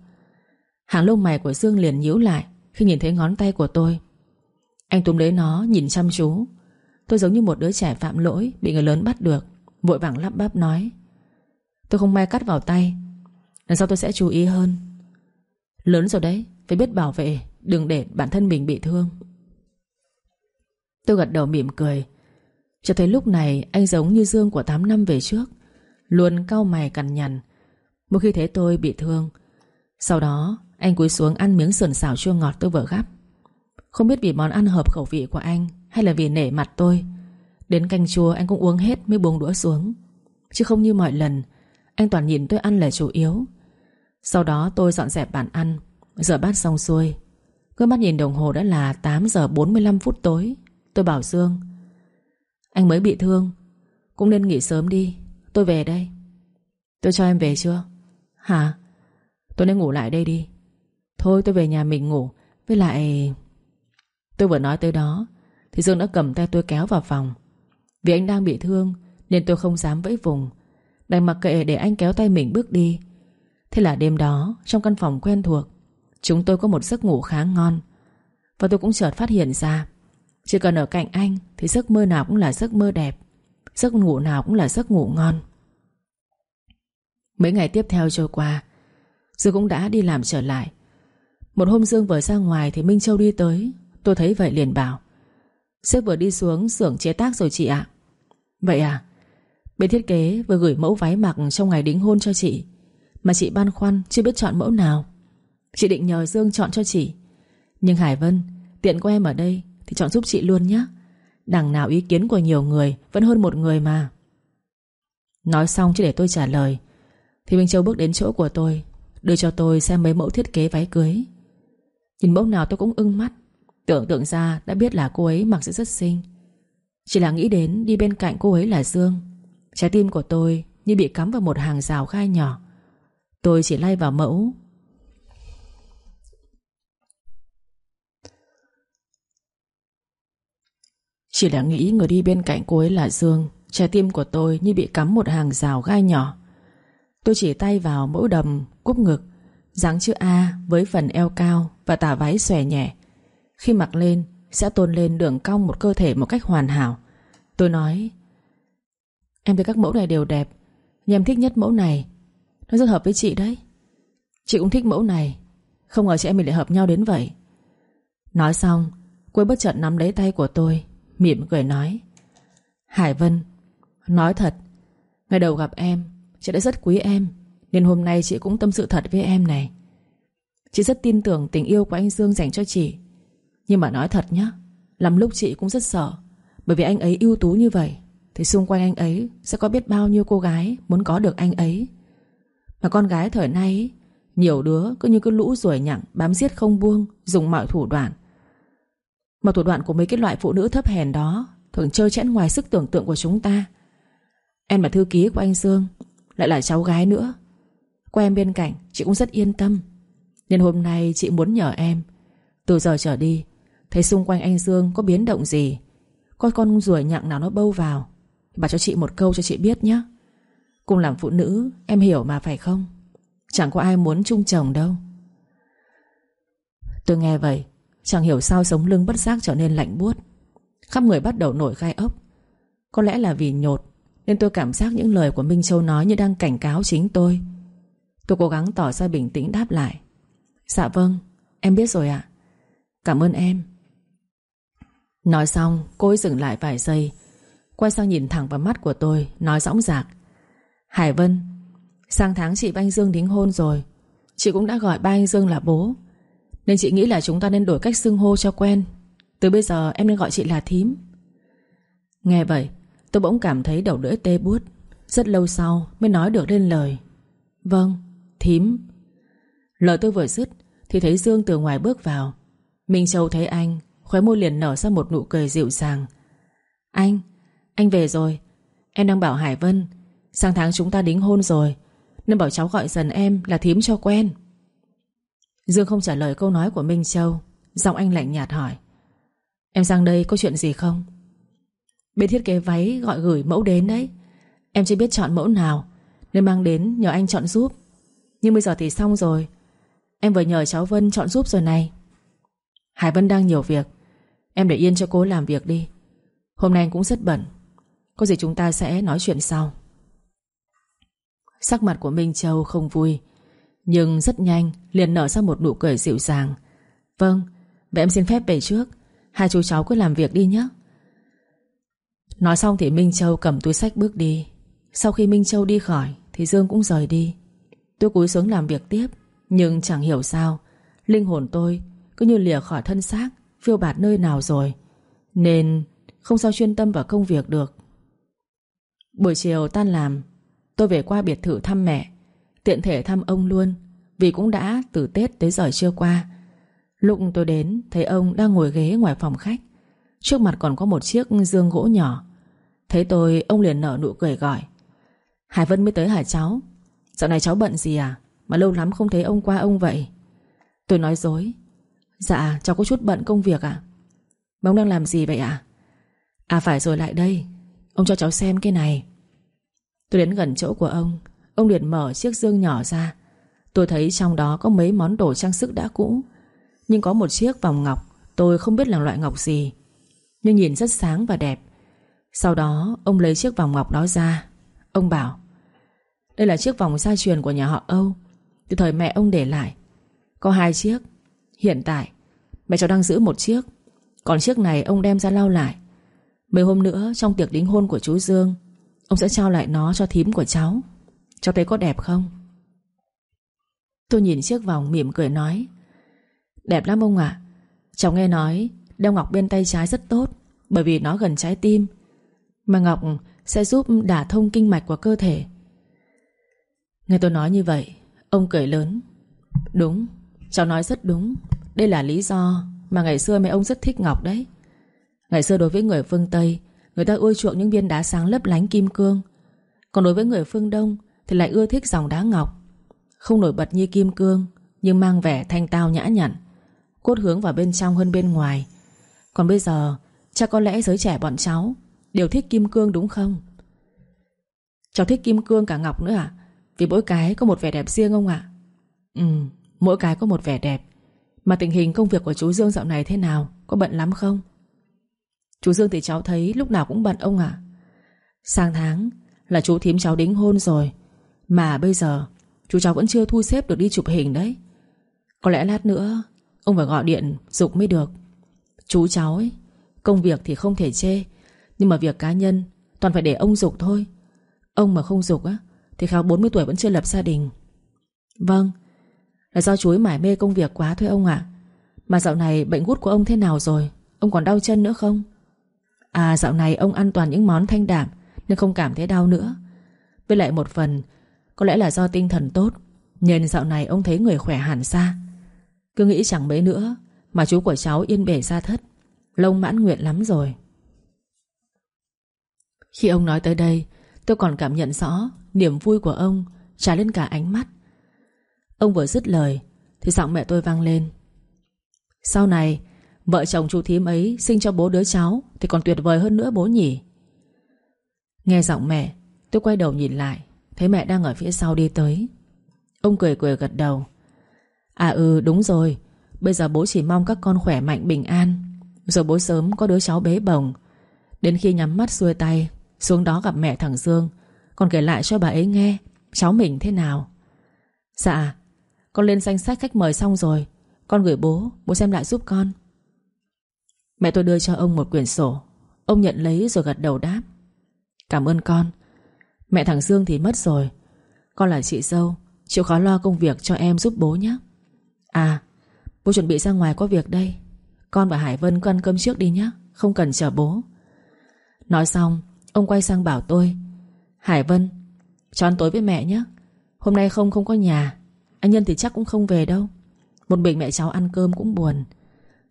Hàng lông mày của Dương liền nhíu lại Khi nhìn thấy ngón tay của tôi. Anh túm lấy nó, nhìn chăm chú. Tôi giống như một đứa trẻ phạm lỗi Bị người lớn bắt được, Vội vàng lắp bắp nói. Tôi không may cắt vào tay, Lần sau tôi sẽ chú ý hơn. Lớn rồi đấy, Phải biết bảo vệ, Đừng để bản thân mình bị thương. Tôi gật đầu mỉm cười. Cho thấy lúc này, anh giống như Dương của 8 năm về trước, Luôn cau mày cằn nhằn. Một khi thấy tôi bị thương, Sau đó anh cúi xuống ăn miếng sườn xào chua ngọt tôi vừa gắp. Không biết vì món ăn hợp khẩu vị của anh Hay là vì nể mặt tôi, Đến canh chua anh cũng uống hết mới buông đũa xuống. Chứ không như mọi lần, Anh toàn nhìn tôi ăn là chủ yếu. Sau đó tôi dọn dẹp bàn ăn, Rửa bát xong xuôi. Cứ mắt nhìn đồng hồ đã là 8 giờ 45 phút tối. Tôi bảo Dương. Anh mới bị thương. Cũng nên nghỉ sớm đi. Tôi về đây. Tôi cho em về chưa? Hả? Tôi nên ngủ lại đây đi. Thôi, tôi về nhà mình ngủ. Với lại, Tôi vừa nói tới đó, Thì Dương đã cầm tay tôi kéo vào phòng. Vì anh đang bị thương, Nên tôi không dám vẫy vùng. Đành mặc kệ để anh kéo tay mình bước đi. Thế là đêm đó, Trong căn phòng quen thuộc, Chúng tôi có một giấc ngủ khá ngon. Và tôi cũng chợt phát hiện ra chỉ cần ở cạnh anh Thì giấc mơ nào cũng là giấc mơ đẹp, Giấc ngủ nào cũng là giấc ngủ ngon. Mấy ngày tiếp theo trôi qua, Dương cũng đã đi làm trở lại. Một hôm Dương vừa ra ngoài Thì Minh Châu đi tới. Tôi thấy vậy liền bảo, Sếp vừa đi xuống xưởng chế tác rồi chị ạ. Vậy à? Bên thiết kế vừa gửi mẫu váy mặc trong ngày đính hôn cho chị, Mà chị băn khoăn chưa biết chọn mẫu nào. Chị định nhờ Dương chọn cho chị. Nhưng Hải Vân, Tiện của em ở đây thì chọn giúp chị luôn nhé. Đằng nào ý kiến của nhiều người, Vẫn hơn một người mà. Nói xong chứ để tôi trả lời. Thì Minh Châu bước đến chỗ của tôi, Đưa cho tôi xem mấy mẫu thiết kế váy cưới. Nhìn mẫu nào tôi cũng ưng mắt. Tưởng tượng ra đã biết là cô ấy mặc sẽ rất xinh. Chỉ là nghĩ đến đi bên cạnh cô ấy là Dương. Trái tim của tôi như bị cắm vào một hàng rào khai nhỏ. Tôi chỉ lay vào mẫu Chỉ là nghĩ người đi bên cạnh cô ấy là Dương. Trái tim của tôi như bị cắm một hàng rào gai nhỏ. Tôi chỉ tay vào mẫu đầm, Cúp ngực. Dáng chữ A với phần eo cao Và tả váy xòe nhẹ. Khi mặc lên, sẽ tôn lên đường cong một cơ thể một cách hoàn hảo. Tôi nói, Em thấy các mẫu này đều đẹp. Nhưng em thích nhất mẫu này. Nó rất hợp với chị đấy. Chị cũng thích mẫu này. Không ngờ chị em mình lại hợp nhau đến vậy. Nói xong, Cô bất chợt nắm lấy tay của tôi. Mỉm cười nói. Hải Vân, Nói thật, Ngày đầu gặp em, Chị đã rất quý em, Nên hôm nay chị cũng tâm sự thật với em này. Chị rất tin tưởng tình yêu của anh Dương dành cho chị. Nhưng mà nói thật nhá, Lắm lúc chị cũng rất sợ, Bởi vì anh ấy ưu tú như vậy, Thì xung quanh anh ấy sẽ có biết bao nhiêu cô gái Muốn có được anh ấy. Mà con gái thời nay, Nhiều đứa cứ như cái lũ ruồi nhặng Bám giết không buông, Dùng mọi thủ đoạn mà thủ đoạn của mấy cái loại phụ nữ thấp hèn đó Thường chơi chẽn ngoài sức tưởng tượng của chúng ta. Em là thư ký của anh Dương Lại là cháu gái nữa. Qua em bên cạnh, chị cũng rất yên tâm. Nên hôm nay chị muốn nhờ em. Từ giờ trở đi, Thấy xung quanh anh Dương có biến động gì, Có con ruồi nhặng nào nó bâu vào Bà cho chị một câu cho chị biết nhé. Cùng làm phụ nữ, Em hiểu mà phải không? Chẳng có ai muốn chung chồng đâu. Tôi nghe vậy Chẳng hiểu sao sống lưng bất giác trở nên lạnh buốt. Khắp người bắt đầu nổi gai ốc. Có lẽ là vì nhột, Nên tôi cảm giác những lời của Minh Châu nói Như đang cảnh cáo chính tôi. Tôi cố gắng tỏ ra bình tĩnh đáp lại. Dạ vâng Em biết rồi ạ. Cảm ơn em. Nói xong, cô ấy dừng lại vài giây. Quay sang nhìn thẳng vào mắt của tôi, Nói dõng dạc Hải Vân, Sang tháng chị và anh Dương đính hôn rồi. Chị cũng đã gọi ba anh Dương là bố. Nên chị nghĩ là chúng ta nên đổi cách xưng hô cho quen. Từ bây giờ em nên gọi chị là thím. Nghe vậy Tôi bỗng cảm thấy đầu lưỡi tê buốt. Rất lâu sau mới nói được lên lời. Vâng, thím. Lời tôi vừa dứt Thì thấy Dương từ ngoài bước vào. Minh Châu thấy anh Khóe môi liền nở ra một nụ cười dịu dàng. Anh, anh về rồi. Em đang bảo Hải Vân Sang tháng chúng ta đính hôn rồi Nên bảo cháu gọi dần em là thím cho quen. Dương không trả lời câu nói của Minh Châu. Giọng anh lạnh nhạt hỏi, Em sang đây có chuyện gì không? Bên thiết kế váy gọi gửi mẫu đến đấy. Em chưa biết chọn mẫu nào, Nên mang đến nhờ anh chọn giúp. Nhưng bây giờ thì xong rồi. Em vừa nhờ cháu Vân chọn giúp rồi này. Hải Vân đang nhiều việc. Em để yên cho cô làm việc đi. Hôm nay anh cũng rất bận. Có gì chúng ta sẽ nói chuyện sau. Sắc mặt của Minh Châu không vui. Nhưng rất nhanh, liền nở ra một nụ cười dịu dàng. Vâng Vậy em xin phép về trước. Hai chú cháu cứ làm việc đi nhé. Nói xong thì Minh Châu cầm túi sách bước đi. Sau khi Minh Châu đi khỏi, Thì Dương cũng rời đi. Tôi cúi xuống làm việc tiếp, Nhưng chẳng hiểu sao, Linh hồn tôi cứ như lìa khỏi thân xác, Phiêu bạt nơi nào rồi, Nên không sao chuyên tâm vào công việc được. Buổi chiều tan làm, Tôi về qua biệt thự thăm mẹ. Tiện thể thăm ông luôn, Vì cũng đã từ Tết tới giờ chưa qua. Lúc tôi đến, Thấy ông đang ngồi ghế ngoài phòng khách. Trước mặt còn có một chiếc dương gỗ nhỏ. Thấy tôi, ông liền nở nụ cười gọi. Hải Vân mới tới hả cháu? Dạo này cháu bận gì à? Mà lâu lắm không thấy ông qua ông vậy. Tôi nói dối. Dạ cháu có chút bận công việc ạ. Mà ông đang làm gì vậy ạ? À phải rồi lại đây. Ông cho cháu xem cái này. Tôi đến gần chỗ của ông. Ông liền mở chiếc dương nhỏ ra. Tôi thấy trong đó có mấy món đồ trang sức đã cũ. Nhưng có một chiếc vòng ngọc, Tôi không biết là loại ngọc gì. Nhưng nhìn rất sáng và đẹp. Sau đó, ông lấy chiếc vòng ngọc đó ra. Ông bảo, Đây là chiếc vòng gia truyền của nhà họ Âu. Từ thời mẹ ông để lại. Có hai chiếc. Hiện tại, mẹ cháu đang giữ một chiếc. Còn chiếc này ông đem ra lau lại. Mấy hôm nữa, trong tiệc đính hôn của chú Dương, Ông sẽ trao lại nó cho thím của cháu. Cháu thấy có đẹp không? Tôi nhìn chiếc vòng mỉm cười nói Đẹp lắm ông ạ. Cháu nghe nói Đeo ngọc bên tay trái rất tốt Bởi vì nó gần trái tim Mà ngọc sẽ giúp đả thông kinh mạch của cơ thể. Nghe tôi nói như vậy Ông cười lớn Đúng, cháu nói rất đúng. Đây là lý do mà ngày xưa mẹ ông rất thích ngọc đấy. Ngày xưa đối với người phương Tây Người ta ưa chuộng những viên đá sáng lấp lánh kim cương. Còn đối với người phương Đông thì lại ưa thích dòng đá ngọc. Không nổi bật như kim cương, Nhưng mang vẻ thanh tao nhã nhặn, Cốt hướng vào bên trong hơn bên ngoài. Còn bây giờ Chắc có lẽ giới trẻ bọn cháu Đều thích kim cương đúng không? Cháu thích kim cương cả ngọc nữa à Vì mỗi cái có một vẻ đẹp riêng không ạ? Ừ Mỗi cái có một vẻ đẹp. Mà tình hình công việc của chú Dương dạo này thế nào, Có bận lắm không? Chú Dương thì cháu thấy lúc nào cũng bận ông ạ. Sang tháng Là chú thím cháu đính hôn rồi mà bây giờ, Chú cháu vẫn chưa thu xếp được đi chụp hình đấy. Có lẽ lát nữa, Ông phải gọi điện dục mới được. Chú cháu ấy, Công việc thì không thể chê, Nhưng mà việc cá nhân Toàn phải để ông dục thôi. Ông mà không dục á, Thì Khao 40 tuổi vẫn chưa lập gia đình. Vâng Là do chú ấy mải mê công việc quá thôi ông ạ. Mà dạo này bệnh gút của ông thế nào rồi? Ông còn đau chân nữa không? À dạo này ông ăn toàn những món thanh đạm, Nên không cảm thấy đau nữa. Với lại một phần có lẽ là do tinh thần tốt, Nên dạo này ông thấy người khỏe hẳn ra. Cứ nghĩ chẳng mấy nữa, Mà chú của cháu yên bể ra thất, Lông mãn nguyện lắm rồi. Khi ông nói tới đây, Tôi còn cảm nhận rõ Niềm vui của ông Trả lên cả ánh mắt. Ông vừa dứt lời, Thì giọng mẹ tôi vang lên. Sau này, Vợ chồng chú thím ấy sinh cho bố đứa cháu Thì còn tuyệt vời hơn nữa bố nhỉ. Nghe giọng mẹ, Tôi quay đầu nhìn lại. Thấy mẹ đang ở phía sau đi tới. Ông cười cười gật đầu. À ừ đúng rồi. Bây giờ bố chỉ mong các con khỏe mạnh, bình an. Rồi bố sớm có đứa cháu bế bồng Đến khi nhắm mắt xuôi tay, Xuống đó gặp mẹ thằng Dương. Còn kể lại cho bà ấy nghe, Cháu mình thế nào. Dạ Con lên danh sách khách mời xong rồi. Con gửi bố Bố xem lại giúp con. Mẹ tôi đưa cho ông một quyển sổ. Ông nhận lấy rồi gật đầu đáp. Cảm ơn con. Mẹ thằng Dương thì mất rồi. Con là chị dâu, Chịu khó lo công việc cho em giúp bố nhé. À Bố chuẩn bị ra ngoài có việc đây. Con và Hải Vân cứ cơm trước đi nhé, Không cần chờ bố. Nói xong, Ông quay sang bảo tôi, Hải Vân Cho ăn tối với mẹ nhé. Hôm nay không không có nhà. Anh Nhân thì chắc cũng không về đâu. Một mình mẹ cháu ăn cơm cũng buồn.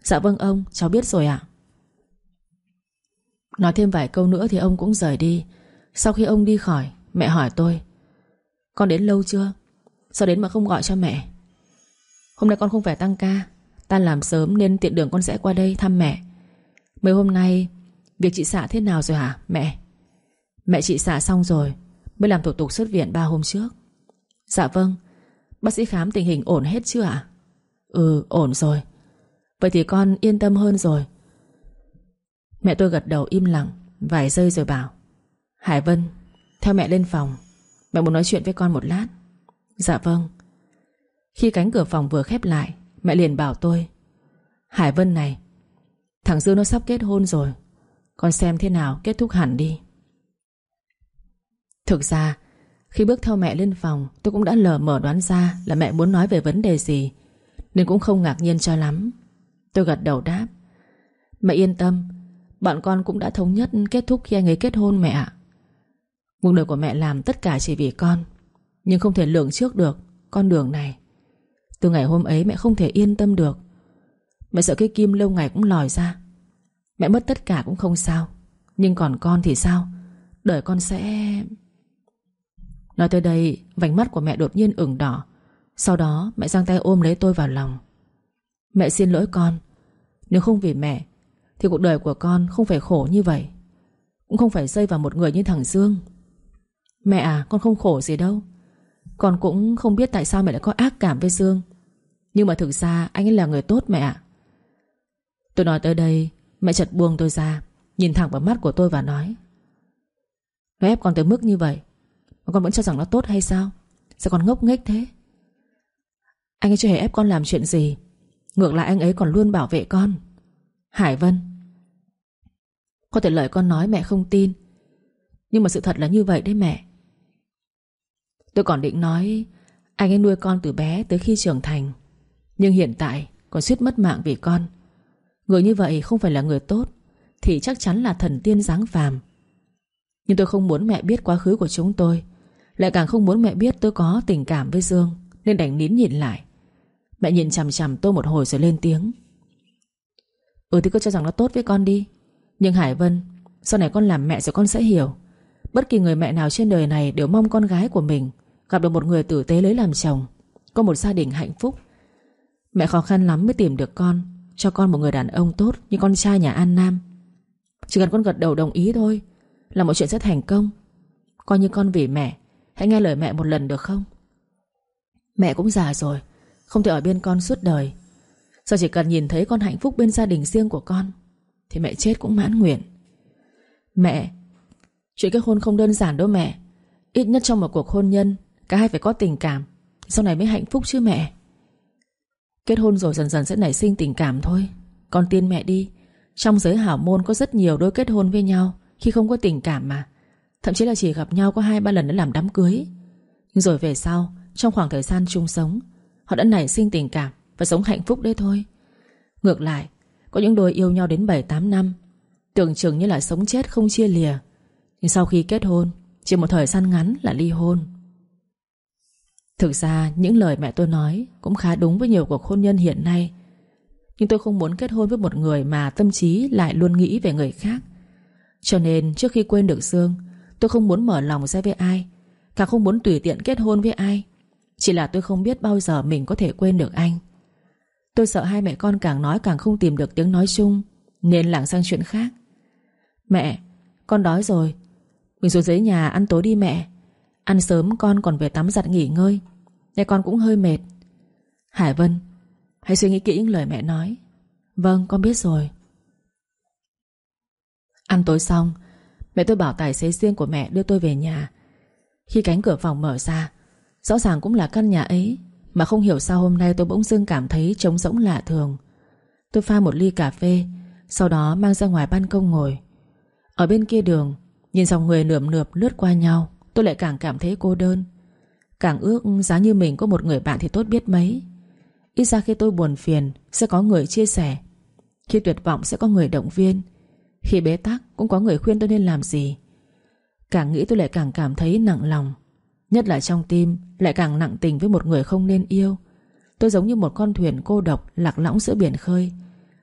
Dạ vâng ông, cháu biết rồi ạ. Nói thêm vài câu nữa thì ông cũng rời đi. Sau khi ông đi khỏi, Mẹ hỏi tôi, Con đến lâu chưa? Sao đến mà không gọi cho mẹ? Hôm nay con không phải tăng ca, Tan làm sớm nên tiện đường con sẽ qua đây thăm mẹ. Mấy hôm nay, Việc chị xạ thế nào rồi hả, mẹ? Mẹ chị xạ xong rồi, Mới làm thủ tục xuất viện 3 hôm trước. Dạ vâng. Bác sĩ khám tình hình ổn hết chưa ạ? Ừ ổn rồi. Vậy thì con yên tâm hơn rồi. Mẹ tôi gật đầu im lặng, Vài giây rồi bảo Hải Vân, Theo mẹ lên phòng, Mẹ muốn nói chuyện với con một lát. Dạ vâng. Khi cánh cửa phòng vừa khép lại, Mẹ liền bảo tôi, Hải Vân này, Thằng Dương nó sắp kết hôn rồi, Con xem thế nào kết thúc hẳn đi. Thực ra, Khi bước theo mẹ lên phòng, Tôi cũng đã lờ mờ đoán ra Là mẹ muốn nói về vấn đề gì, Nên cũng không ngạc nhiên cho lắm. Tôi gật đầu đáp, Mẹ yên tâm, Bọn con cũng đã thống nhất kết thúc khi anh ấy kết hôn mẹ ạ. Cuộc đời của mẹ làm tất cả chỉ vì con, Nhưng không thể lường trước được Con đường này. Từ ngày hôm ấy mẹ không thể yên tâm được. Mẹ sợ cái kim lâu ngày cũng lòi ra. Mẹ mất tất cả cũng không sao, Nhưng còn con thì sao? Đời con sẽ... Nói tới đây, Vành mắt của mẹ đột nhiên ửng đỏ. Sau đó, mẹ giang tay ôm lấy tôi vào lòng. Mẹ xin lỗi con, Nếu không vì mẹ, Thì cuộc đời của con không phải khổ như vậy. Cũng không phải rơi vào một người như thằng Dương. Mẹ à con không khổ gì đâu. Con cũng không biết tại sao mẹ lại có ác cảm với Dương. Nhưng mà thực ra anh ấy là người tốt mẹ ạ. Tôi nói tới đây, Mẹ chật buông tôi ra, Nhìn thẳng vào mắt của tôi và nói, Nó ép con tới mức như vậy, Mà con vẫn cho rằng nó tốt hay sao? Sao con ngốc nghếch thế? Anh ấy chưa hề ép con làm chuyện gì, Ngược lại anh ấy còn luôn bảo vệ con. Hải Vân, Có thể lời con nói mẹ không tin, Nhưng mà sự thật là như vậy đấy mẹ. Tôi còn định nói, Anh ấy nuôi con từ bé tới khi trưởng thành. Nhưng hiện tại Còn suýt mất mạng vì con. Người như vậy không phải là người tốt, Thì chắc chắn là thần tiên dáng phàm. Nhưng tôi không muốn mẹ biết quá khứ của chúng tôi, Lại càng không muốn mẹ biết tôi có tình cảm với Dương, Nên đành nín nhìn lại. Mẹ nhìn chằm chằm tôi một hồi rồi lên tiếng. Ừ thì cứ cho rằng nó tốt với con đi. Nhưng Hải Vân, Sau này con làm mẹ rồi con sẽ hiểu. Bất kỳ người mẹ nào trên đời này đều mong con gái của mình. Gặp được một người tử tế lấy làm chồng, Có một gia đình hạnh phúc. Mẹ khó khăn lắm mới tìm được con, Cho con một người đàn ông tốt Như con trai nhà An Nam. Chỉ cần con gật đầu đồng ý thôi Là một chuyện sẽ thành công. Coi như con vì mẹ, Hãy nghe lời mẹ một lần được không? Mẹ cũng già rồi, Không thể ở bên con suốt đời. Giờ chỉ cần nhìn thấy con hạnh phúc bên gia đình riêng của con, Thì mẹ chết cũng mãn nguyện. Mẹ, Chuyện kết hôn không đơn giản đâu mẹ. Ít nhất trong một cuộc hôn nhân Cả hai phải có tình cảm. Sau này mới hạnh phúc chứ mẹ. Kết hôn rồi dần dần sẽ nảy sinh tình cảm thôi. Con tin mẹ đi. Trong giới hảo môn có rất nhiều đôi kết hôn với nhau, Khi không có tình cảm mà. Thậm chí là chỉ gặp nhau có hai ba lần đã làm đám cưới. Nhưng rồi về sau, Trong khoảng thời gian chung sống, Họ đã nảy sinh tình cảm Và sống hạnh phúc đấy thôi. Ngược lại, Có những đôi yêu nhau đến 7-8 năm, Tưởng chừng như là sống chết không chia lìa. Nhưng sau khi kết hôn, Chỉ một thời gian ngắn là ly hôn. Thực ra những lời mẹ tôi nói Cũng khá đúng với nhiều cuộc hôn nhân hiện nay. Nhưng tôi không muốn kết hôn với một người Mà tâm trí lại luôn nghĩ về người khác. Cho nên trước khi quên được Dương Tôi không muốn mở lòng ra với ai Càng không muốn tùy tiện kết hôn với ai. Chỉ là tôi không biết bao giờ mình có thể quên được anh. Tôi sợ hai mẹ con càng nói càng không tìm được tiếng nói chung Nên lảng sang chuyện khác. Mẹ, con đói rồi. Mình xuống dưới nhà ăn tối đi mẹ. Ăn sớm con còn về tắm giặt nghỉ ngơi. Để con cũng hơi mệt. Hải Vân, Hãy suy nghĩ kỹ những lời mẹ nói. Vâng con biết rồi. Ăn tối xong, Mẹ tôi bảo tài xế riêng của mẹ đưa tôi về nhà. Khi cánh cửa phòng mở ra, Rõ ràng cũng là căn nhà ấy, Mà không hiểu sao hôm nay tôi bỗng dưng cảm thấy trống rỗng lạ thường. Tôi pha một ly cà phê, Sau đó mang ra ngoài ban công ngồi. Ở bên kia đường, Nhìn dòng người nượm nượp lướt qua nhau. Tôi lại càng cảm thấy cô đơn. Càng ước giá như mình có một người bạn thì tốt biết mấy. Ít ra khi tôi buồn phiền, Sẽ có người chia sẻ. Khi tuyệt vọng, sẽ có người động viên. Khi bế tắc, cũng có người khuyên tôi nên làm gì. Càng nghĩ tôi lại càng cảm thấy nặng lòng. Nhất là trong tim, Lại càng nặng tình với một người không nên yêu. Tôi giống như một con thuyền cô độc, Lạc lõng giữa biển khơi.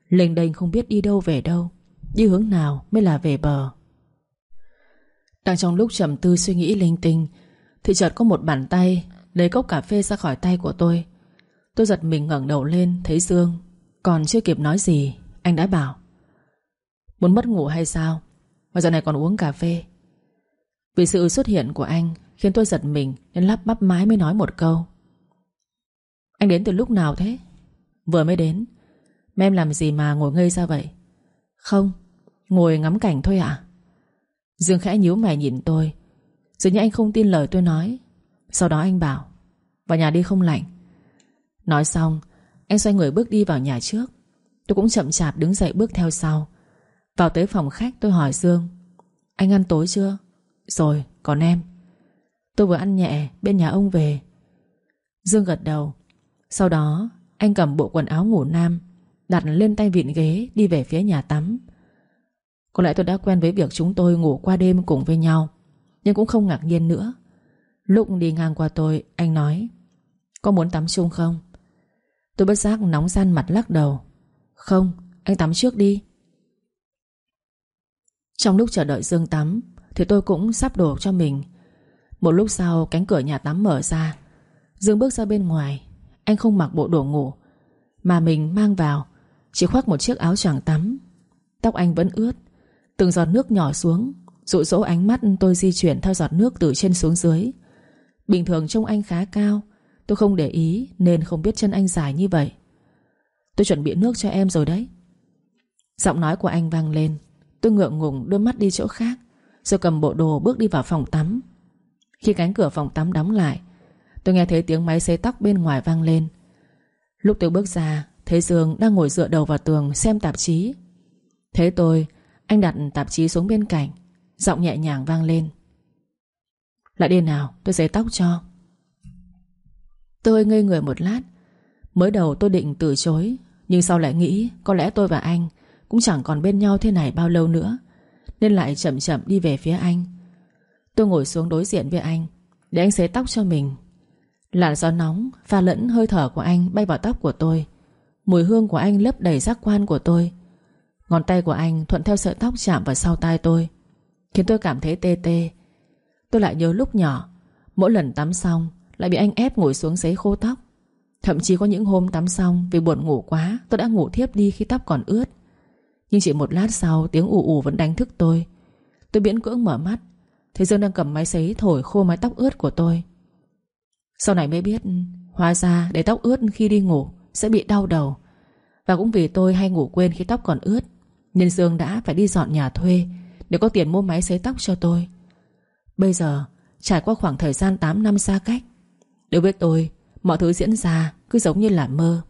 Lênh đênh không biết đi đâu về đâu. Đi hướng nào mới là về bờ? Đang trong lúc trầm tư suy nghĩ linh tinh, Thì chợt có một bàn tay Lấy cốc cà phê ra khỏi tay của tôi. Tôi giật mình ngẩng đầu lên, Thấy Dương. Còn chưa kịp nói gì, Anh đã bảo, Muốn mất ngủ hay sao? Mà giờ này còn uống cà phê. Vì sự xuất hiện của anh Khiến tôi giật mình Nên lắp bắp mái mới nói một câu. Anh đến từ lúc nào thế? Vừa mới đến. Mà em làm gì mà ngồi ngây ra vậy? Không, Ngồi ngắm cảnh thôi ạ. à? Dương khẽ nhíu mày nhìn tôi. Dường như anh không tin lời tôi nói. Sau đó anh bảo Vào nhà đi không lạnh. Nói xong Anh xoay người bước đi vào nhà trước. Tôi cũng chậm chạp đứng dậy bước theo sau. Vào tới phòng khách tôi hỏi Dương Anh ăn tối chưa? Rồi, còn em. Tôi vừa ăn nhẹ bên nhà ông về. Dương gật đầu. Sau đó anh cầm bộ quần áo ngủ nam Đặt lên tay vịn ghế Đi về phía nhà tắm có lẽ tôi đã quen với việc chúng tôi ngủ qua đêm cùng với nhau Nhưng cũng không ngạc nhiên nữa. Lúc đi ngang qua tôi Anh nói Có muốn tắm chung không? Tôi bất giác nóng gian mặt lắc đầu Không, anh tắm trước đi. Trong lúc chờ đợi Dương tắm Thì tôi cũng sắp đồ cho mình. Một lúc sau cánh cửa nhà tắm mở ra. Dương bước ra bên ngoài Anh không mặc bộ đồ ngủ Mà mình mang vào Chỉ khoác một chiếc áo choàng tắm. Tóc anh vẫn ướt Từng giọt nước nhỏ xuống Dụ dỗ ánh mắt tôi di chuyển theo giọt nước từ trên xuống dưới. Bình thường trông anh khá cao, Tôi không để ý Nên không biết chân anh dài như vậy. Tôi chuẩn bị nước cho em rồi đấy. Giọng nói của anh vang lên, Tôi ngượng ngùng đưa mắt đi chỗ khác, Rồi cầm bộ đồ bước đi vào phòng tắm. Khi cánh cửa phòng tắm đóng lại, Tôi nghe thấy tiếng máy xấy tóc bên ngoài vang lên. Lúc tôi bước ra, Thấy Dương đang ngồi dựa đầu vào tường xem tạp chí. Thấy tôi anh đặt tạp chí xuống bên cạnh, Giọng nhẹ nhàng vang lên. Lại đi nào, tôi giấy tóc cho. Tôi ngây người một lát, Mới đầu tôi định từ chối, Nhưng sau lại nghĩ Có lẽ tôi và anh Cũng chẳng còn bên nhau thế này bao lâu nữa, Nên lại chậm chậm đi về phía anh. Tôi ngồi xuống đối diện với anh, Để anh xế tóc cho mình. Làn gió nóng pha lẫn hơi thở của anh bay vào tóc của tôi, Mùi hương của anh lấp đầy giác quan của tôi Ngón tay của anh thuận theo sợi tóc chạm vào sau tai tôi, Khiến tôi cảm thấy tê tê. Tôi lại nhớ lúc nhỏ, Mỗi lần tắm xong Lại bị anh ép ngồi xuống sấy khô tóc. Thậm chí có những hôm tắm xong Vì buồn ngủ quá, Tôi đã ngủ thiếp đi khi tóc còn ướt. Nhưng chỉ một lát sau, Tiếng ù ù vẫn đánh thức tôi. Tôi biễn cưỡng mở mắt, Thấy Dương đang cầm máy sấy thổi khô mái tóc ướt của tôi. Sau này mới biết, Hóa ra để tóc ướt khi đi ngủ Sẽ bị đau đầu. Và cũng vì tôi hay ngủ quên khi tóc còn ướt nên Dương đã phải đi dọn nhà thuê Để có tiền mua máy sấy tóc cho tôi. Bây giờ, Trải qua khoảng thời gian 8 năm xa cách Đối với tôi, Mọi thứ diễn ra cứ giống như là mơ.